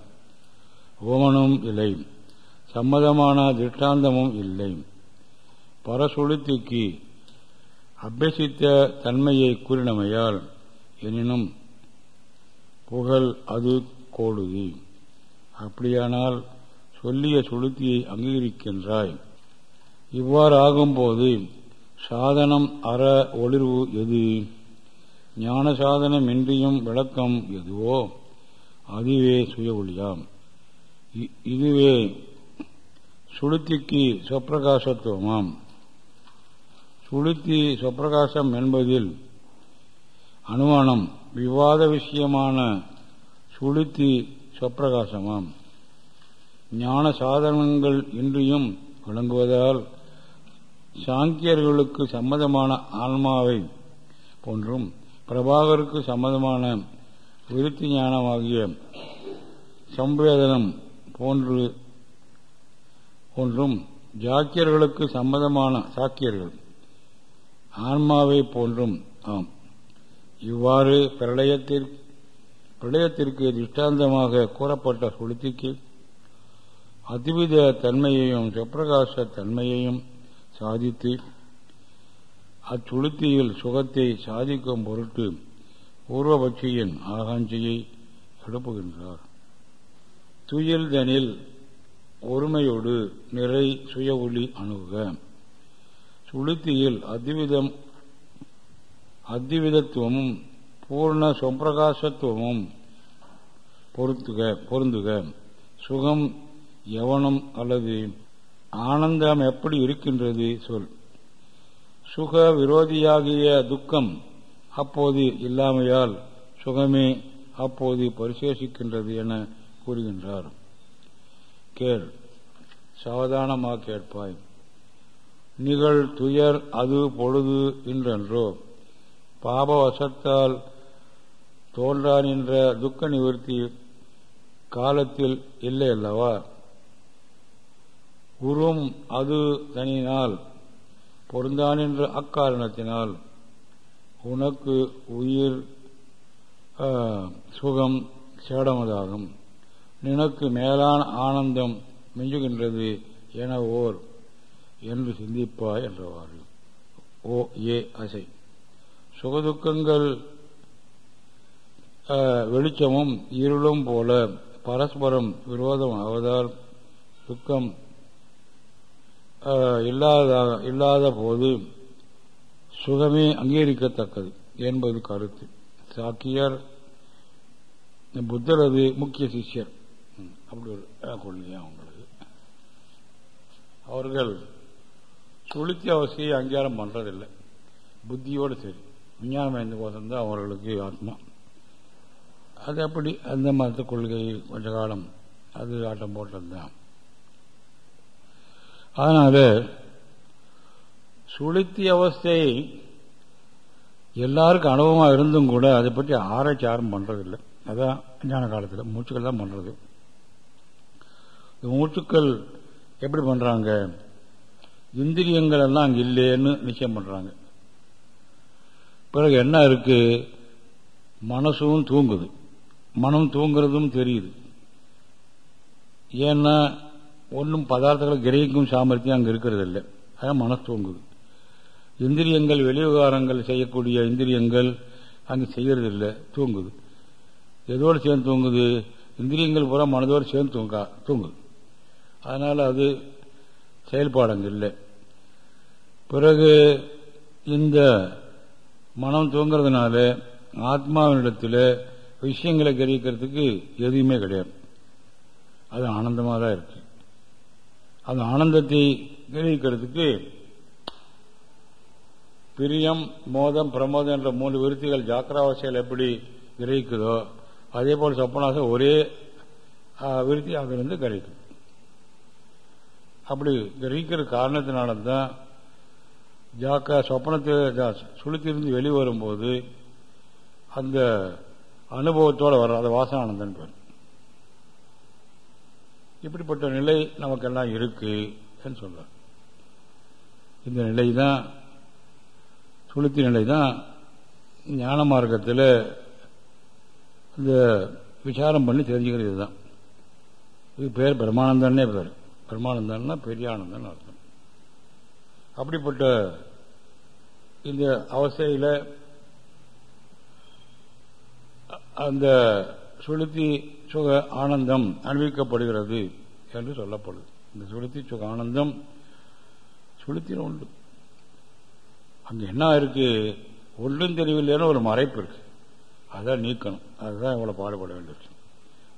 ஓமனும் இல்லை. சம்மதமான திருஷ்டாந்தமும் இல்லை. பரசுளுத்திக்கு அபியசித்த தன்மையை கூறினமையால் எனினும் புகழ் அது கோடுதி. அப்படியானால் சொல்லிய சுளுத்தியை அங்கீகரிக்கின்றாய். இவ்வாறு ஆகும்போது சாதனம் அற ஒளிர்வு எது? ஞான சாதனமின்றியும் விளக்கம் எதுவோ அதுவே சுய ஒளியாம். இதுவே சுளுத்திக்கு சுப்பிரகாசத்துவமாம். சுளுத்தி சொப்பிரகாசம் என்பதில் அனுமானம் விவாத விஷயமான சுளுத்தி சொப்பிரகாசமாம். ஞான சாதனங்கள் இன்றியும் விளங்குவதால் சாங்கியர்களுக்கு சம்மதமான ஆன்மாவை போன்றும் பிரபாகருக்கு சம்மதமான விருத்தி ஞானமாகிய சம்வேதனம் போன்று போன்றும் ஜாக்கியர்களுக்கு சம்மதமான சாக்கியர்கள். ஆன்மாவை போன்றும் ஆம். இவ்வாறு பிரளயத்திற்கு பிரளயத்திற்கு திஷ்டாந்தமாக கூறப்பட்ட சுளுத்திக்கு அதிவித தன்மையையும் சுப்பிரகாச தன்மையையும் சாதித்து அச்சுளுத்தியில் சுகத்தை சாதிக்கும் பொருட்டு பூர்வபட்சியின் ஆகாஞ்சியை எழுப்புகின்றார் துயில்தனில் ஒருமையோடு நிறை சுய ஒளி அணுகுக. சுளுத்தியில் அதிவிதம் அத்திவிதத்துவமும் பூர்ண சொம்பிரகாசத்துவமும் பொருத்துக பொருந்துக. சுகம் யவனம் அல்லது ஆனந்தம் எப்படி இருக்கின்றது சொல். சுக விரோதியாகிய துக்கம் அப்போது இல்லாமையால் சுகமே அப்போது பரிசேஷிக்கின்றது என கூறுகின்றார். கேள். சாவதானமாக கேட்பாய். நிகழ் துயர் அது பொழுது என்றென்றோ பாபவசத்தால் தோன்றான் என்ற துக்க நிவர்த்தி காலத்தில் இல்லை அல்லவா? உறும் அது தனியினால் பொருந்தான் என்ற அக்காரணத்தினால் உனக்கு உயிர் சுகம் சேடமதாகும். நினக்கு மேலான ஆனந்தம் மிஞ்சுகின்றது என ஓர் என்று சிந்திப்பாய் என்றவாறு. ஓ ஏ அசை. சுகதுக்கங்கள் வெளிச்சமும் இருளும் போல பரஸ்பரம் விரோதம் ஆவதால் துக்கம் இல்லாத இல்லாத போது சுகமே அங்கீகரிக்கத்தக்கது என்பது கருத்து. சாக்கியர் புத்தரது முக்கிய சிஷ்யர். அப்படி ஒரு கொள்கையா அவங்களுக்கு அவர்கள் சுளுத்தி அவசியை அங்கீகாரம் பண்ணுறதில்லை புத்தியோடு சரி. விஞ்ஞானம் வாய்ந்த கோசம்தான் அவர்களுக்கு ஆத்மா. அது அப்படி அந்த மத கொள்கை கொஞ்ச காலம் அது ஆட்டம் போட்டதுதான் அதனால் சுளுத்தி அவஸ்தை எல்லாருக்கும் அனுபவமாக இருந்தும் கூட அதை பற்றி ஆராய்ச்சி யாரும் பண்ணுறதில்லை அதான் ஞான காலத்தில் மூச்சுக்கள் தான் பண்ணுறது மூச்சுக்கள் எப்படி பண்ணுறாங்க இந்திரியங்கள் எல்லாம் அங்கே இல்லைன்னு நிச்சயம் பண்றாங்க. பிறகு என்ன இருக்கு? மனசும் தூங்குது. மனம் தூங்குறதும் தெரியுது. ஏன்னா ஒன்றும் பதார்த்தங்களை கிரகிக்கும் சாமர்த்தியம் அங்கே இருக்கிறது இல்லை அதான் மனசு தூங்குது. இந்திரியங்கள் வெளிவிவகாரங்கள் செய்யக்கூடிய இந்திரியங்கள் அங்கே செய்கிறது இல்லை தூங்குது. எதோடு சேர்ந்து தூங்குது? இந்திரியங்கள் பூரா மனதோடு சேர்ந்து தூங்கா தூங்குது. அதனால் அது செயல்பாடு அங்கே இல்லை பிறகு இந்த மனம் தூங்குறதுனால ஆத்மாவினிடத்தில் விஷயங்களை கிரகிக்கிறதுக்கு எதுவுமே கிடையாது. அது ஆனந்தமாக தான் இருக்கு. அந்த ஆனந்தத்தை கிரகிக்கிறதுக்கு பிரியம் மோதம் பிரமோதம் என்ற மூன்று விருத்திகள் ஜாக்கிராவசையில் எப்படி கிரகிக்குதோ அதே போல் சொப்பனாக ஒரே விருத்தி அங்கிருந்து கிடைக்கும் அப்படி கிரகிக்கிற காரணத்தினால்தான் ஜாக்கா சொப்பனத்தை சுளுத்திருந்து வெளிவரும்போது அந்த அனுபவத்தோடு வர்ற அதை வாசனானந்தன் பேர். இப்படிப்பட்ட நிலை நமக்கெல்லாம் இருக்கு சொல்ற இந்த நிலை தான் சுளுத்தி நிலை தான் ஞான மார்க்கத்தில் இந்த விசாரம் பண்ணி தெரிஞ்சுக்கிறது இதுதான். இது பேர் பிரமானந்தன்னே பேர். பிரம்மானந்தான்னா பெரிய ஆனந்தன் அர்த்தம். அப்படிப்பட்ட இந்த அவஸ்தையில் அந்த சுளுத்தி சுக ஆனந்தம் அனுபவிக்கப்படுகிறது என்று சொல்லப்படுது. இந்த சுளுத்தி சுக ஆனந்தம் சுளுத்தின உண்டு அங்க என்ன இருக்கு? ஒன்றும் தெரியவில்லைன்னு ஒரு மறைப்பு இருக்கு. அதான் நீக்கணும். அதுதான் இவ்வளவு பாடுபட வேண்டியிருக்கு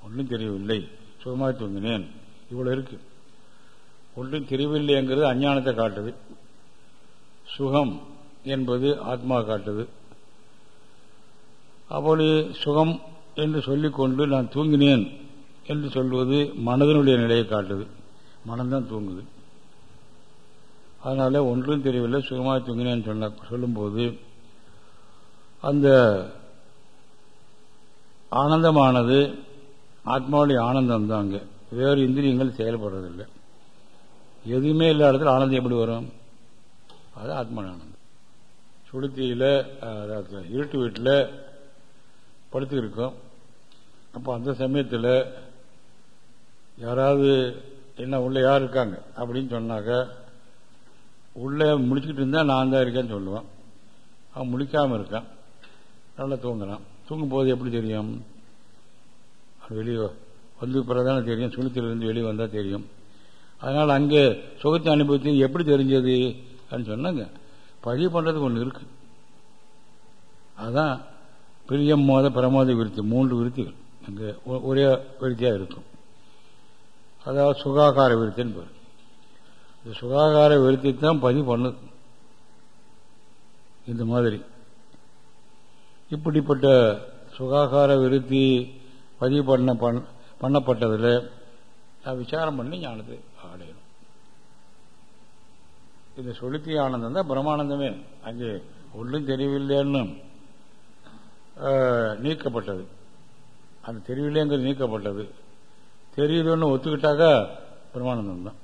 ஒன்றும் தெரியவில்லை. சுகமாக தூங்கினேன். இவ்வளவு இருக்கு. ஒன்றும் தெரியவில்லைங்கிறது அஞ்ஞானத்தை காட்டுது. சுகம் என்பது ஆத்மா காட்டுது. அப்படி சுகம் என்று சொல்லிக்கொண்டு நான் தூங்கினேன் என்று சொல்வது மனதனுடைய நிலையை காட்டுது. மனம்தான் தூங்குது. அதனால ஒன்றும் தெரியவில்லை. சுகமாக தூங்கினேன்னு சொன்ன சொல்லும்போது அந்த ஆனந்தமானது ஆத்மாவுடைய ஆனந்தம் தான் அங்கே. வேறு இந்திரியங்கள் செயல்படுறதில்லை. எதுவுமே இல்லாத இடத்துல ஆனந்தம் எப்படி வரும்? அது ஆத்மானந்தம். சுடுத்தியில் இருட்டு வீட்டில் படுத்துருக்கோம் அப்போ அந்த சமயத்தில் யாராவது என்ன உள்ளே யார் இருக்காங்க? அப்படின்னு சொன்னாக்க உள்ளே முடிச்சுக்கிட்டு இருந்தால் நான் தான் இருக்கேன்னு சொல்லுவான். அவன் முழிக்காமல் இருக்கான். நல்லா தூங்குறான். தூங்கும்போது எப்படி தெரியும்? வெளியே வந்து பிறதானே தெரியும். சுளுத்திலிருந்து வெளியே வந்தால் தெரியும். அதனால் அங்கே சுகத்தை அனுபவித்து எப்படி தெரிஞ்சது? அப்படின்னு சொன்னாங்க. பதிவு பண்ணுறதுக்கு ஒன்று இருக்கு. அதுதான் பிரியம் மோத பிரமோத விருத்தி. மூன்று விருத்திகள். அங்கே ஒரே விருத்தியாக இருக்கும். அதாவது சுகாகார விருத்தின்னு பேர். இந்த சுகாகார விருத்தி தான் பதிவு பண்ணுது. இந்த மாதிரி. இப்படிப்பட்ட சுகாகார விருத்தி பதிவு பண்ண பண்ணப்பட்டதில் நான் விசாரம் பண்ணி ஞானத்தை அடையணும் இந்த ஆனந்தம் தான் பிரம்மானந்தமே. அங்கே ஒன்றும் தெரியவில்லைன்னு நீக்கப்பட்டது. அந்த தெரியவில்லைங்கிறது நீக்கப்பட்டது. தெரியுதுன்னு ஒத்துக்கிட்டாக்கா பிரம்மானந்தம் தான்.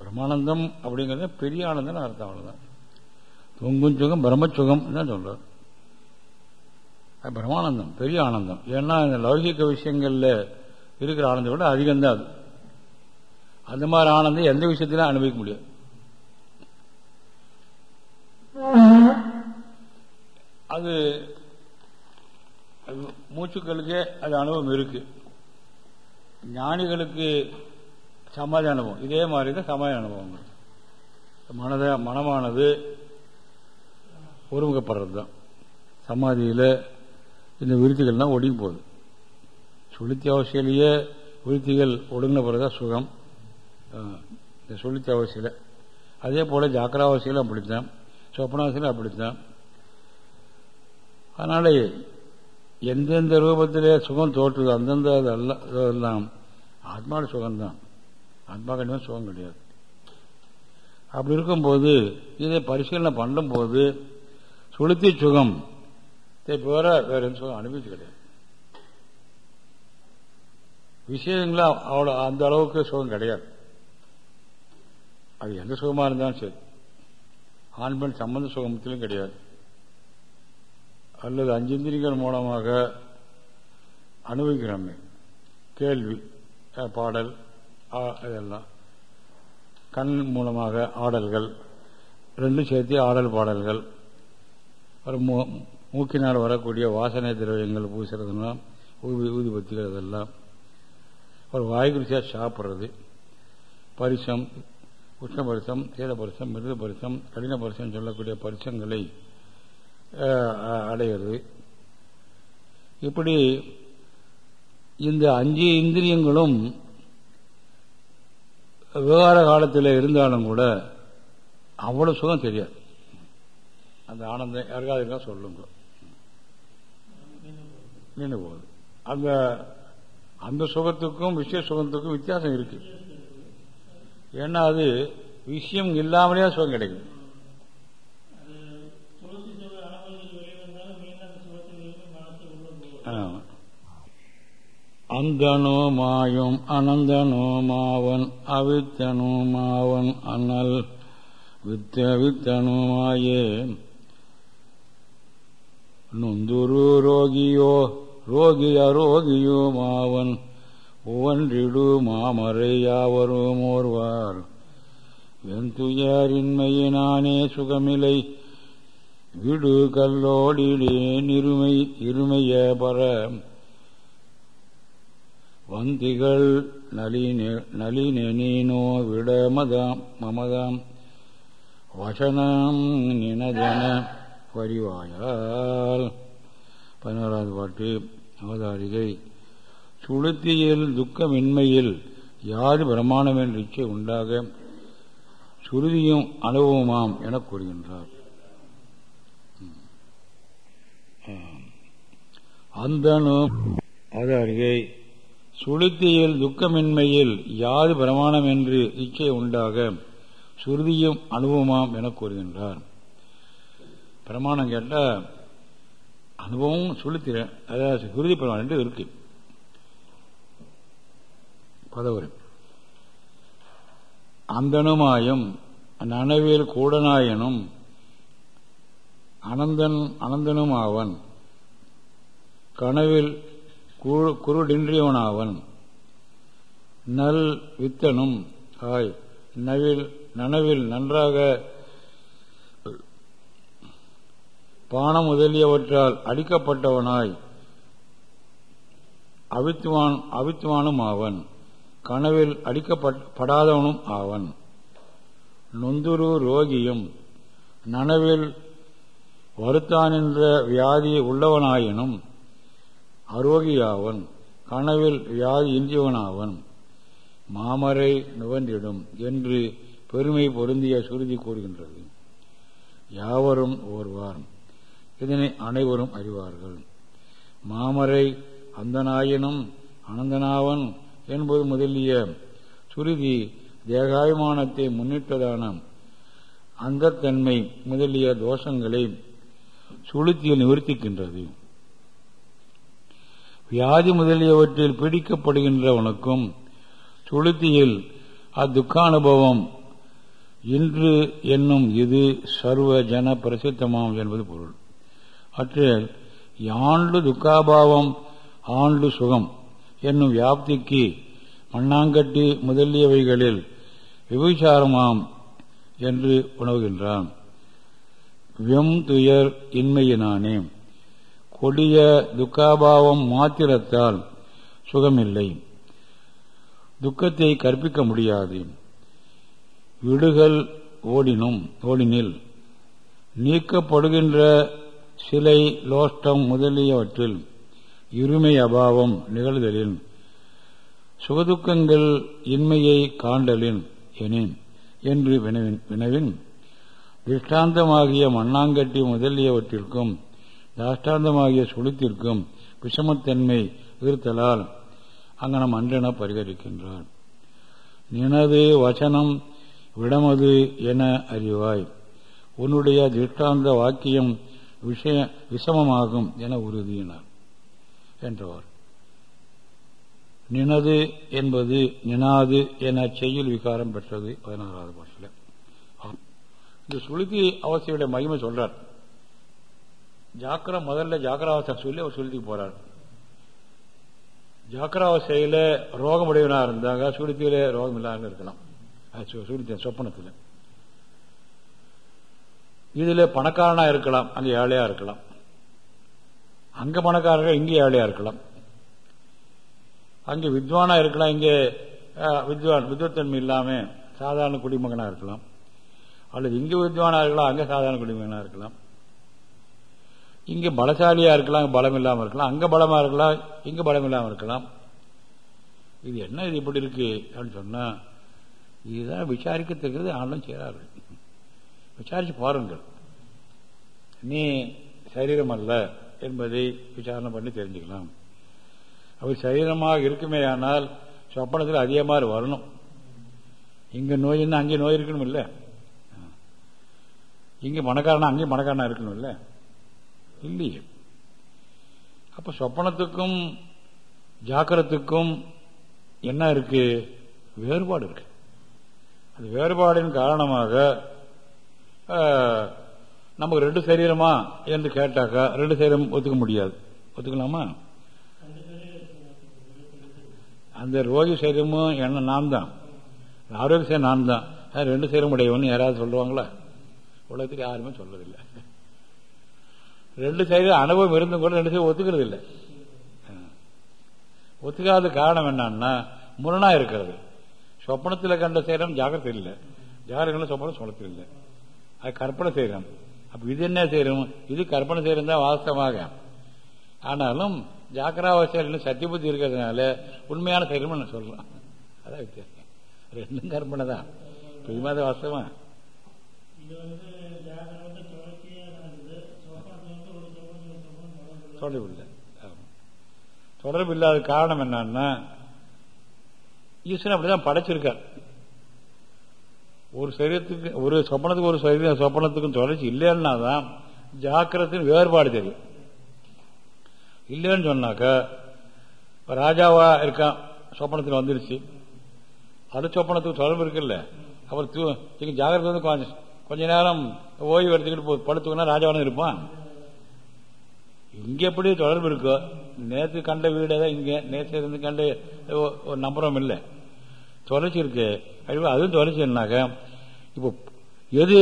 பிரம்மானந்தம் அப்படிங்கிறது பெரிய ஆனந்தம் அர்த்தம் அவ்வளோதான் தொங்கும் சுகம் பிரம்மச்சுகம் தான் சொல்றார். பிரம்மானந்தம் பெரிய ஆனந்தம். ஏன்னா இந்த லௌகிக விஷயங்கள்ல இருக்கிற ஆனந்தம் விட அதிகம்தான் அது. அந்த மாதிரி ஆனந்தம் எந்த விஷயத்திலும் அனுபவிக்க முடியாது. அது மூச்சுக்களுக்கு அது அனுபவம் இருக்கு. ஞானிகளுக்கு சமாதி அனுபவம். இதே மாதிரி தான் சமாதி அனுபவங்கள். மனத மனமானது ஒருமுகப்படுறது தான். சமாதியில் இந்த விருத்திகள்லாம் ஒடுங்கி போகுது. சுளுத்தி அவசியிலேயே விருத்திகள் ஒடுங்கின பிறகு தான் சுகம். இந்த சுளுத்தி அவசியில் அதே போல் ஜாக்கிராவசியிலும் அப்படித்தான். சொப்னாவசியிலும் அப்படித்தான். அதனால் எந்தெந்த ரூபத்திலே சுகம் தோற்றுது அந்தந்த அதெல்லாம் ஆத்மாவோட சுகம்தான். ஆத்மா கண்டிப்பாக சுகம் கிடையாது. அப்படி இருக்கும்போது இதை பரிசீலனை பண்ணும்போது சுளுத்தி சுகம் வேற வேற எந்த சுகம் அனுபவிச்சு கிடையாது. விஷயங்கள அவ்வளோ அந்த அளவுக்கு சுகம் கிடையாது. அது எந்த சுகமாக இருந்தாலும் சரி. ஆண் பெண் சம்பந்த சுகமத்திலும் கிடையாது. அல்லது அஞ்சந்திரிகள் மூலமாக அனுபவிக்கிறோமே. கேள்வி பாடல் இதெல்லாம். கண் மூலமாக ஆடல்கள் ரெண்டும் சேர்த்து ஆடல் பாடல்கள். ஒரு மூக்கினால் வரக்கூடிய வாசனை திரவியங்கள் பூசுறதுனா ஊதி ஊதிபத்திகள் இதெல்லாம் ஒரு வாய்குறிச்சியாக சாப்பிட்றது. பரிசம் உஷ்ண பரிசம் சீல பரிசம் மிருத கடின பரிசம் சொல்லக்கூடிய பரிசங்களை அடைகிறது இப்படி இந்த அஞ்சு இந்திரியங்களும் விவகார காலத்தில் இருந்தாலும் கூட அவ்வளவு சுகம் தெரியாது. அந்த ஆனந்தம் யாருக்காவது இருந்தால் சொல்லுங்க. நின்று போகுது. அந்த அந்த சுகத்துக்கும் விஷய சுகத்துக்கும் வித்தியாசம் இருக்கு. ஏன்னா அது விஷயம் இல்லாமலே சுகம் கிடைக்கும். அந்தனோ மாயும் அனந்தனோ மாவன் அவித்தனோ மாவன் அனல் வித்த வித்தனோ மாயே. நொந்துரு ரோகியோ ரோகி ரோகியோ மாவன். ஒவ்வொன்றிடு மாமரை யாவரும் ஓர்வார் வெந்துயரின்மையினானே சுகமில்லை. விடு கல்லோடிலே நிருமை இருமைய பர. வந்திகள் நளினெனோ விட மதாம் மமதாம். வசனம் நினதன வரிவாயால் பதினோராவது பாட்டு அவதாரிகை. சுளுத்தியில் துக்கமின்மையில் யாது பிரமாணம் என்ற இச்சை உண்டாக சுருதியும் அனுபவமாம் என கூறுகின்றார். அந்தனு அவதாரிகை சுளுத்தியில் துக்கமின்மையில் யாது பிரமாணம் என்று இச்சை உண்டாக சுருதியும் அனுபவமாம் என கூறுகின்றார். பிரமாணம் கேட்டால் அனுபவம் சுளுத்திர அதாவது சுருதி பிரமாணம் என்று இருக்கு. பதவுரை. அந்தனுமாயும் நனவில் கூடனாயனும் அனந்தன் அனந்தனும் ஆவன் கனவில் குருடின்றியவனாவன் நல் வித்தனும் ஆய் நவில் நனவில் நன்றாக பானம் முதலியவற்றால் அடிக்கப்பட்டவனாய் அவித்துவான் அவித்துவானும் ஆவன் கனவில் அடிக்கப்படாதவனும் ஆவன். நொந்துரு ரோகியும் நனவில் வருத்தான் என்ற வியாதி உள்ளவனாயினும் அரோகியாவன் கனவில் வியாதி இன்றியவனாவன். மாமரை நுவந்திடும் என்று பெருமை பொருந்திய சுருதி கூறுகின்றது. யாவரும் ஓர்வார். இதனை அனைவரும் அறிவார்கள். மாமரை அந்தனாயினும் அனந்தனாவன் என்பது முதலிய சுருதி தேகாபிமானத்தை முன்னிட்டதான அந்தத்தன்மை முதலிய தோஷங்களை சுளுத்தியில் நிவர்த்திக்கின்றது. வியாதி முதலியவற்றில் பீடிக்கப்படுகின்றவனுக்கும் சுளுத்தியில் அத்துக்கானுபவம் இன்று என்னும் இது சர்வ ஜன பிரசித்தமாம் என்பது பொருள். அற்றில் யாண்டு துக்காபாவம் ஆண்டு சுகம். என்னும் வியாப்திக்கு மண்ணாங்கட்டி முதலியவைகளில் விபச்சாரமாம் என்று உணவுகின்றான். வெம் துயர் இன்மையினானே. கொடிய துக்காபாவம் மாத்திரத்தால் சுகமில்லை. துக்கத்தை கற்பிக்க முடியாது. விடுகள் ஓடினும் ஓடினில். நீக்கப்படுகின்ற சிலை லோஷ்டம் முதலியவற்றில் இருமை அபாவம் நிகழ்தலின் சுகதுக்கங்கள் இன்மையை காண்டலின் எனேன் என்று வினவின் வினவின் திருஷ்டாந்தமாகிய மண்ணாங்கட்டி முதலியவற்றிற்கும் தாஷ்டாந்தமாகிய சுளுத்திற்கும் விஷமத்தன்மை இருத்தலால் அங்கனம் அன்றென பரிகரிக்கின்றார். நினது வசனம் விடமது என அறிவாய். உன்னுடைய திருஷ்டாந்த வாக்கியம் விஷய விஷமமாகும் என உறுதியினார். என்றவர். நினது என்பது நினாது என செய்யுள் விகாரம் பெற்றது பதினாறாவது பாட்டில் இந்த சுளுதி அவசியோட மகிமை சொல்றார். ஜாக்கிர முதல்ல ஜாக்கிராவசை சொல்லி அவர் சுளுதிக்கு போறார். ஜாக்கிராவசையில ரோகமுடையவனா இருந்தாங்க சுளுத்தியில ரோகம் இல்லாமல் இருக்கலாம் சுளுத்தி சொப்பனத்தில். இதுல பணக்காரனா இருக்கலாம் அந்த ஏழையா இருக்கலாம். அங்க பணக்காரர்கள் இங்கே ஏழையா இருக்கலாம். அங்கே வித்வானா இருக்கலாம் இங்கே வித்வான் வித்வத்தன்மை இல்லாம சாதாரண குடிமகனா இருக்கலாம். அல்லது இங்க வித்வானா இருக்கலாம் அங்க சாதாரண குடிமகனா இருக்கலாம். இங்க பலசாலியா இருக்கலாம் அங்க பலம் இல்லாம இருக்கலாம். அங்க பலமா இருக்கலாம் இங்க பலம் இல்லாம இருக்கலாம். இது என்ன இது இப்படி இருக்கு அப்படின்னு சொன்னா இதுதான் விசாரிக்க தெரிகிறது ஆளும் செய்கிறார்கள். விசாரிச்சு பாருங்கள். நீ சரீரம் அல்ல. என்பதை விசாரணை பண்ணி தெரிஞ்சுக்கலாம். அவர் சரீரமாக இருக்குமே ஆனால் சொப்பனத்தில் அதிகமாக வரணும். இங்க நோய் இருந்தால் அங்கே நோய் இருக்கணும் இல்லை இங்க மணக்காரனா அங்கேயும் பணக்காரனா இருக்கணும் இல்லை இல்லையே. அப்ப சொப்பனத்துக்கும் ஜாக்கிரத்துக்கும் என்ன இருக்கு? வேறுபாடு இருக்கு. அது வேறுபாடின் காரணமாக நமக்கு ரெண்டு சரீரமா என்று கேட்டாக்கா ரெண்டு சரீரம் ஒத்துக்க முடியாது. ஒத்துக்கலாமா? அந்த ரோகி சரீரமும் என்ன நான் தான் ஆரோக்கிய சரீரம் நான் தான் ரெண்டு சரீரம் உடையவன் யாராவது சொல்லுவாங்களா? உலகத்துக்கு யாருமே சொல்றதில்லை ரெண்டு சரீரம் அனுபவம் இருந்தும் கூட ரெண்டு சைடு ஒத்துக்கிறது இல்லை ஒத்துக்காத காரணம் என்னன்னா முரணா இருக்கிறது. சொப்பனத்தில் கண்ட சரீரம் ஜாகிரதை இல்லை ஜாகிரதை சொப்பனம் சொல்லத்தில் இல்லை அது கற்பனை செய்கிறோம் அப்போ இது என்ன செய்யணும் இது கற்பனை செய்யறது தான் வாஸ்தவமாக. ஆனாலும் ஜாக்கிராவசையில் சத்தியபுத்தி இருக்கிறதுனால உண்மையான செயலும் நான் சொல்லலாம் அதான் வித்தியாசம். ரெண்டும் கற்பனை தான். புரியுமாத வாஸ்தவம். தொடர்பு இல்லை. தொடர்பு இல்லாத காரணம் என்னன்னா ஈஸ்வரன் அப்படிதான் படைச்சிருக்கார். ஒரு சரீரத்துக்கு ஒரு சொப்பனத்துக்கு ஒரு சரீர சொப்பனத்துக்கும் தொடர்ச்சி இல்லைன்னா தான் ஜாக்கிரத்தின் வேறுபாடு தெரியும். இல்லைன்னு சொன்னாக்கா ராஜாவா இருக்கான் சொப்பனத்தில் வந்துருச்சு. அது சொப்பனத்துக்கு தொடர்பு இருக்குல்ல. அப்புறம் தூ ஜாகிரதை வந்து கொஞ்சம் கொஞ்ச நேரம் ஓய்வு எடுத்துக்கிட்டு படுத்துக்கணும் ராஜாவான இருப்பான். இங்கே எப்படி தொடர்பு இருக்கோ நேற்று கண்ட வீடு தான் இங்கே நேற்று இருந்து கண்ட ஒரு நம்பரம் இல்லை. தொடர்ச்சி அறிவு அதுவும் தொடர்ச்சினாக்க இப்போ எது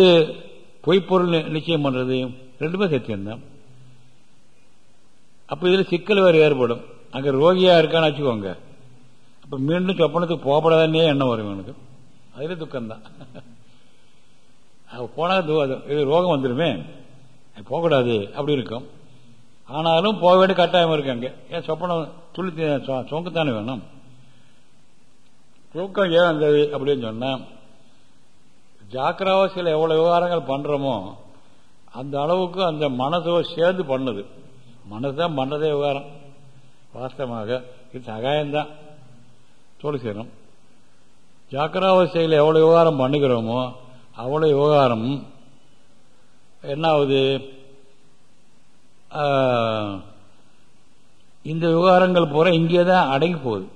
பொய்ப்பொருள் நிச்சயம் பண்ணுறது ரெண்டுமே சத்தியம்தான். அப்போ இதில் சிக்கல் வேறு ஏற்படும். அங்க ரோகியா இருக்கான்னு வச்சுக்கோங்க. அப்போ மீண்டும் சொப்பனத்துக்கு போகப்படாதே எண்ணம் வரும் எனக்கு அதில் துக்கம்தான். போனால் இது ரோகம் வந்துடுமே போகக்கூடாது. அப்படி இருக்கும். ஆனாலும் போக வேண்டிய கட்டாயம் இருக்கு அங்கே. ஏன் சொப்பனம் துளி சொங்கத்தானே வேணும்? தூக்கம் ஏன் வந்தது அப்படின்னு சொன்னா ஜாக்கிரவாசியில் எவ்வளோ விவகாரங்கள் பண்ணுறோமோ அந்த அளவுக்கு அந்த மனதோ சேர்ந்து பண்ணுது. மனசு தான் பண்றதே விவகாரம். வாஸ்தவமாக இது சகாயம்தான். தோல் ஜாக்கிராவசையில் எவ்வளோ விவகாரம் பண்ணுகிறோமோ அவ்வளோ விவகாரம் என்ன ஆகுது இந்த விவகாரங்கள் பூரா இங்கே தான் அடங்கி போகுது.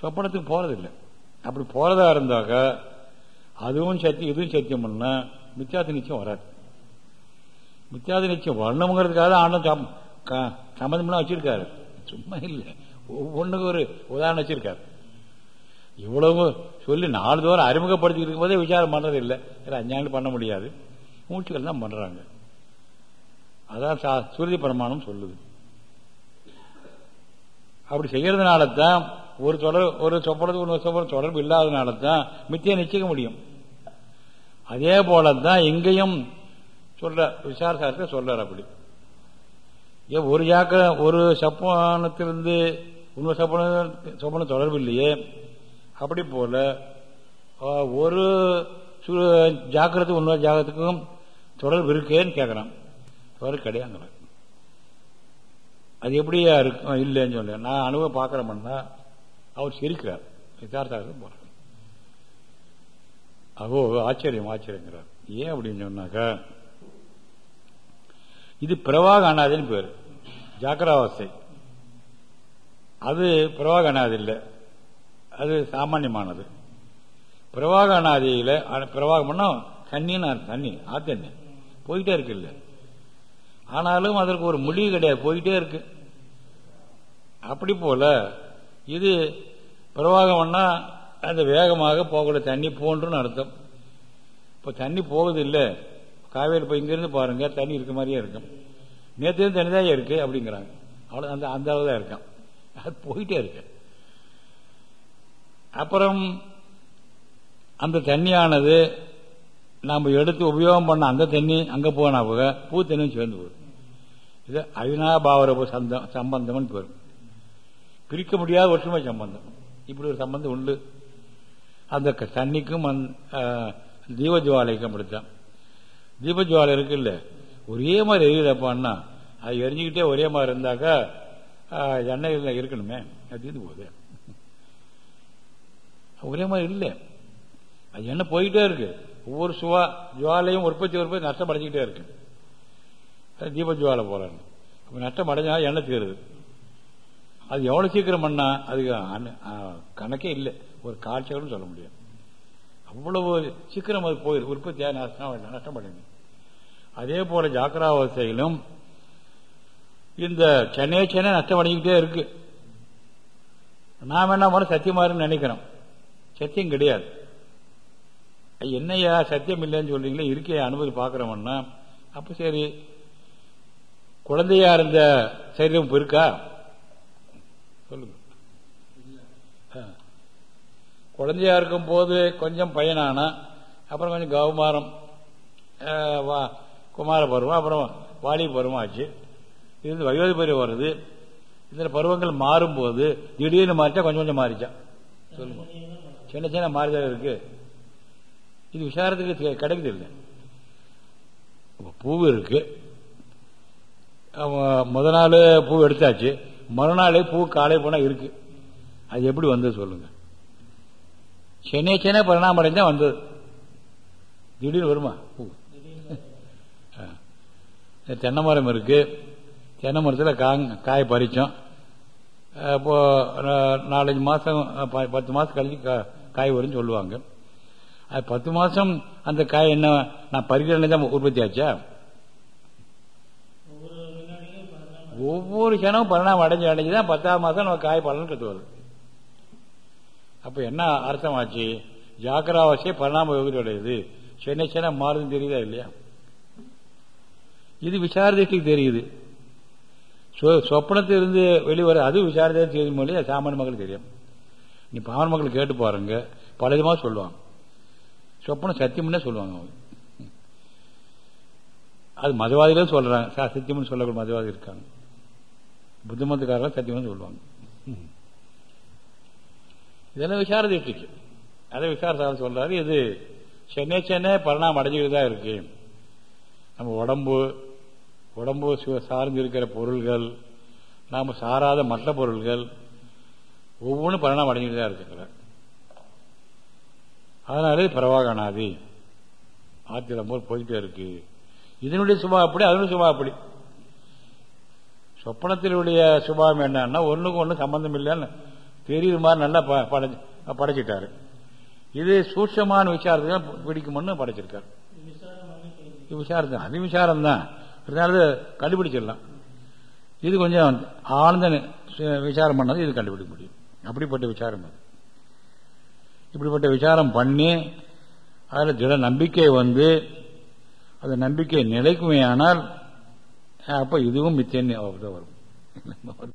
சொப்பனத்துக்கு போறதில்லை. அப்படி போறதா இருந்தாக்க அதுவும் சத்தியம் இதுவும் சத்தியம் பண்ணா மித்தியாத நிச்சயம் வராது. மித்தியாத நிச்சயம் வரணுங்கிறதுக்காக தான் க- சம்மந்தம்லாம் வச்சிருக்காரு. சும்மா இல்லை. ஒவ்வொன்றுக்கு ஒரு உதாரணம் வச்சிருக்காரு. இவ்வளவு சொல்லி நாலு தூரம் அறிமுகப்படுத்திக்கிட்டு இருக்கும்போதே விசாரம் பண்றது இல்லை வேற பண்ண முடியாது. மூச்சுகள் தான் பண்றாங்க. அதான் சா- சுருதி பிரமாணம் சொல்லுது. அப்படி செய்யறதுனால தான் ஒரு தொடர் ஒரு சொப்பனத்துக்கு ஒரு சொப்பன தொடர்பு இல்லாதனால தான் மித்தியை நிச்சயிக்க முடியும். அதே போல தான் இங்கேயும் சொல்ற விசாரசாரத்தை சொல்றார் அப்படி. ஏன் ஒரு ஜாக்க ஒரு சப்பனத்திலிருந்து உண்மை சப்பன சொப்பன தொடர்பு இல்லையே. அப்படி போல ஒரு சு- ஜாக்கிரத்துக்கு இன்னொரு ஜாகத்துக்கும் தொடர்பு இருக்கேன்னு கேட்கறான் தொடர்பு கிடையாங்கிறான் அது எப்படியா இருக்கும் இல்லைன்னு சொல்ல நான் அனுபவம் பார்க்கறேன்னா அவர் சிரிக்கிறார். யதார்த்தம் போறார் அகோ ஆச்சரியம் ஆச்சரியங்கிறார். ஏன் அப்படின்னு சொன்னாக்கா இது பிரவாக அனாதின்னு பேரு. ஜாக்கிராவஸ்தை அது பிரவாக அனாதி இல்லை. அது சாமானியமானது. பிரவாக அனாதியில அ- பிரவாகம்னா தண்ணின்னு தண்ணி ஆத்தண்ணி போயிட்டே இருக்கு இல்ல. ஆனாலும் அதற்கு ஒரு முடிவு கிடையாது. போயிட்டே இருக்கு. அப்படி போல இது பிரவாகம்னா அந்த வேகமாக போகக்கூடிய தண்ணி போன்றுன்னு அர்த்தம். இப்போ தண்ணி போகுது இல்லை காவேரி இப்போ இங்கேருந்து பாருங்க தண்ணி இருக்க மாதிரியே இருக்கும். நேற்று தண்ணி தான் இருக்குது அப்படிங்கிறாங்க. அவ்வளோ அந்த அந்த அளவு தான் இருக்கான். அது போயிட்டே இருக்கு. அப்புறம் அந்த தண்ணியானது நாம் எடுத்து உபயோகம் பண்ண அந்த தண்ணி அங்கே போனா போக பூ தண்ணியும் சேர்ந்து போயிடும் இது அவினாபாவரப சந்தம் சம்பந்தம்னு பேர். பிரிக்க முடியாத ஒற்றுமை சம்பந்தம். இப்படி ஒரு சம்பந்தம் உண்டு. அந்த க- தண்ணிக்கும் தீபஜுவாலைக்கும் அப்படித்தான். தீபஜுவாலை இருக்குல்ல ஒரே மாதிரி எரியுதப்பான்னா அது எரிஞ்சுக்கிட்டே ஒரே மாதிரி இருந்தாக்கா எண்ணெய் இருக்கணுமே. அது தீர்ந்து போகுது. ஒரே மாதிரி இல்லை. அது எண்ணெய் போயிட்டே இருக்கு. ஒவ்வொரு சுவா ஜுவாலையும் உற்பத்தி உற்பத்தி நஷ்டம் அடைஞ்சிக்கிட்டே இருக்கு. அது தீபஜுவாலை போகிறாங்க நஷ்டம் அடைஞ்சா எண்ணெய் தீருது. அது எவ்வளவு சீக்கிரம் பண்ணா அதுக்கு கணக்கே இல்லை. ஒரு காட்சிகளும் சொல்ல முடியாது. அவ்வளவு சீக்கிரம் அது போயிரு உற்பத்தியாக நஷ்டம் நஷ்டம் அதே போல ஜாக்கிராவசையிலும் இந்த சென்னை சென்னை நஷ்டம் அடைஞ்சிக்கிட்டே இருக்கு. நாம் என்ன பண்ண சத்தியமாருன்னு நினைக்கிறோம். சத்தியம் கிடையாது. என்னையா சத்தியம் இல்லைன்னு சொல்றீங்களே இருக்கே அனுமதி பார்க்குறோம்னா அப்போ சரி. குழந்தையா இருந்த சரீரம் இருக்கா சொல்லுங்க ஆ. குழந்தையா இருக்கும் போது கொஞ்சம் பையனானா அப்புறம் கொஞ்சம் கௌமாரம் வா- குமார பருவம் அப்புறம் வாலி பருவம் ஆச்சு. இது வயோதி பருவம் வருது. இதில் பருவங்கள் மாறும்போது திடீர்னு மாறிச்சா கொஞ்சம் கொஞ்சம் மாறிச்சான் சொல்லுங்க. சின்ன சின்ன மாறுதல் இருக்கு. இது விசாரத்துக்கு கிடைக்குது இல்லை. பூ இருக்கு. முத நாள் பூ எடுத்தாச்சு. மறுநாள் பூ காலை போனால் இருக்கு. அது எப்படி வந்தது சொல்லுங்கள் சென்னை சென்னை பரிணாமம் அடைஞ்சா வந்தது. திடீர்னு வருமா? ஆ. தென்னை மரம் இருக்கு. தென்னை மரத்தில் காங் காய் பறித்தோம் இப்போது நாலஞ்சு மாதம் ப- பத்து மாதம் கழிச்சு கா- காய் வரும்னு சொல்லுவாங்க. அது பத்து மாதம் அந்த காய் என்ன நான் பறிக்கிறேன்னு தான் உற்பத்தி ஆச்சா? ஒவ்வொரு கணமும் பரிணாமம் அடைஞ்சு அடைஞ்சு தான் பத்தாம் மாதம் நம்ம காய் பலன் கற்று வருது அப்ப என்ன அர்த்தம் ஆச்சு ஜாக்கிராவாசிய பரிணாம யோகி அடையுது. சென்னை சென்னை மாறுதுன்னு தெரியுதா இல்லையா? இது விசாரதிஷ்டிக்கு தெரியுது. சொ- சொப்பனத்திலிருந்து வெளிவர அது விசாரதை தெரியும் இல்லையா? சாமானிய மக்களுக்கு தெரியும். நீ பாவன மக்கள் கேட்டு பாருங்க. பல விதமாக சொல்லுவாங்க. சொப்பனம் சத்தியம்னே சொல்லுவாங்க அவங்க. அது மதவாதிகளும் சொல்றாங்க. சத்தியம்னு சொல்லக்கூடிய மதவாதி இருக்காங்க. புத்தமத்துக்காரர்கள் சத்தியம்னு சொல்லுவாங்க. இதெல்லாம் விசார திருஷ்டிக்கு அதை விசாரத்தால் சொல்றாரு இது சென்னை சென்னை பரிணாமம் அடைஞ்சுக்கிட்டு தான் இருக்கு. நம்ம உடம்பு உடம்பு சு- சார்ந்து இருக்கிற பொருள்கள் நாம் சாராத மற்ற பொருள்கள் ஒவ்வொன்றும் பரிணாமம் அடைஞ்சுட்டு தான் இருக்குங்கிற அதனாலே பிரவாகனாதி. ஆத்திரம் போல் போயிட்டே இருக்கு. இதனுடைய சுபா அப்படி அதனுடைய சுபா அப்படி சொப்பனத்தினுடைய சுபாவம் என்னன்னா ஒன்றுக்கு ஒண்ணு சம்பந்தம் இல்லைன்னு தெரியுது மாதிரி நல்லா ப- படைச்சிட்டாரு. இது சூட்சமான விசாரத்துக்கு பிடிக்கும்னு படைச்சிருக்காரு. இது விசாரம் தான் அது விசாரம் தான் இருந்தாலும் கண்டுபிடிச்சிடலாம். இது கொஞ்சம் ஆழ்ந்த விசாரம் பண்ணது இது கண்டுபிடிக்க முடியும். அப்படிப்பட்ட விசாரம் அது. இப்படிப்பட்ட விசாரம் பண்ணி அதில் திட நம்பிக்கை வந்து அந்த நம்பிக்கை நிலைக்குமே ஆனால் அப்போ இதுவும் மித்தேன்னு வரும்.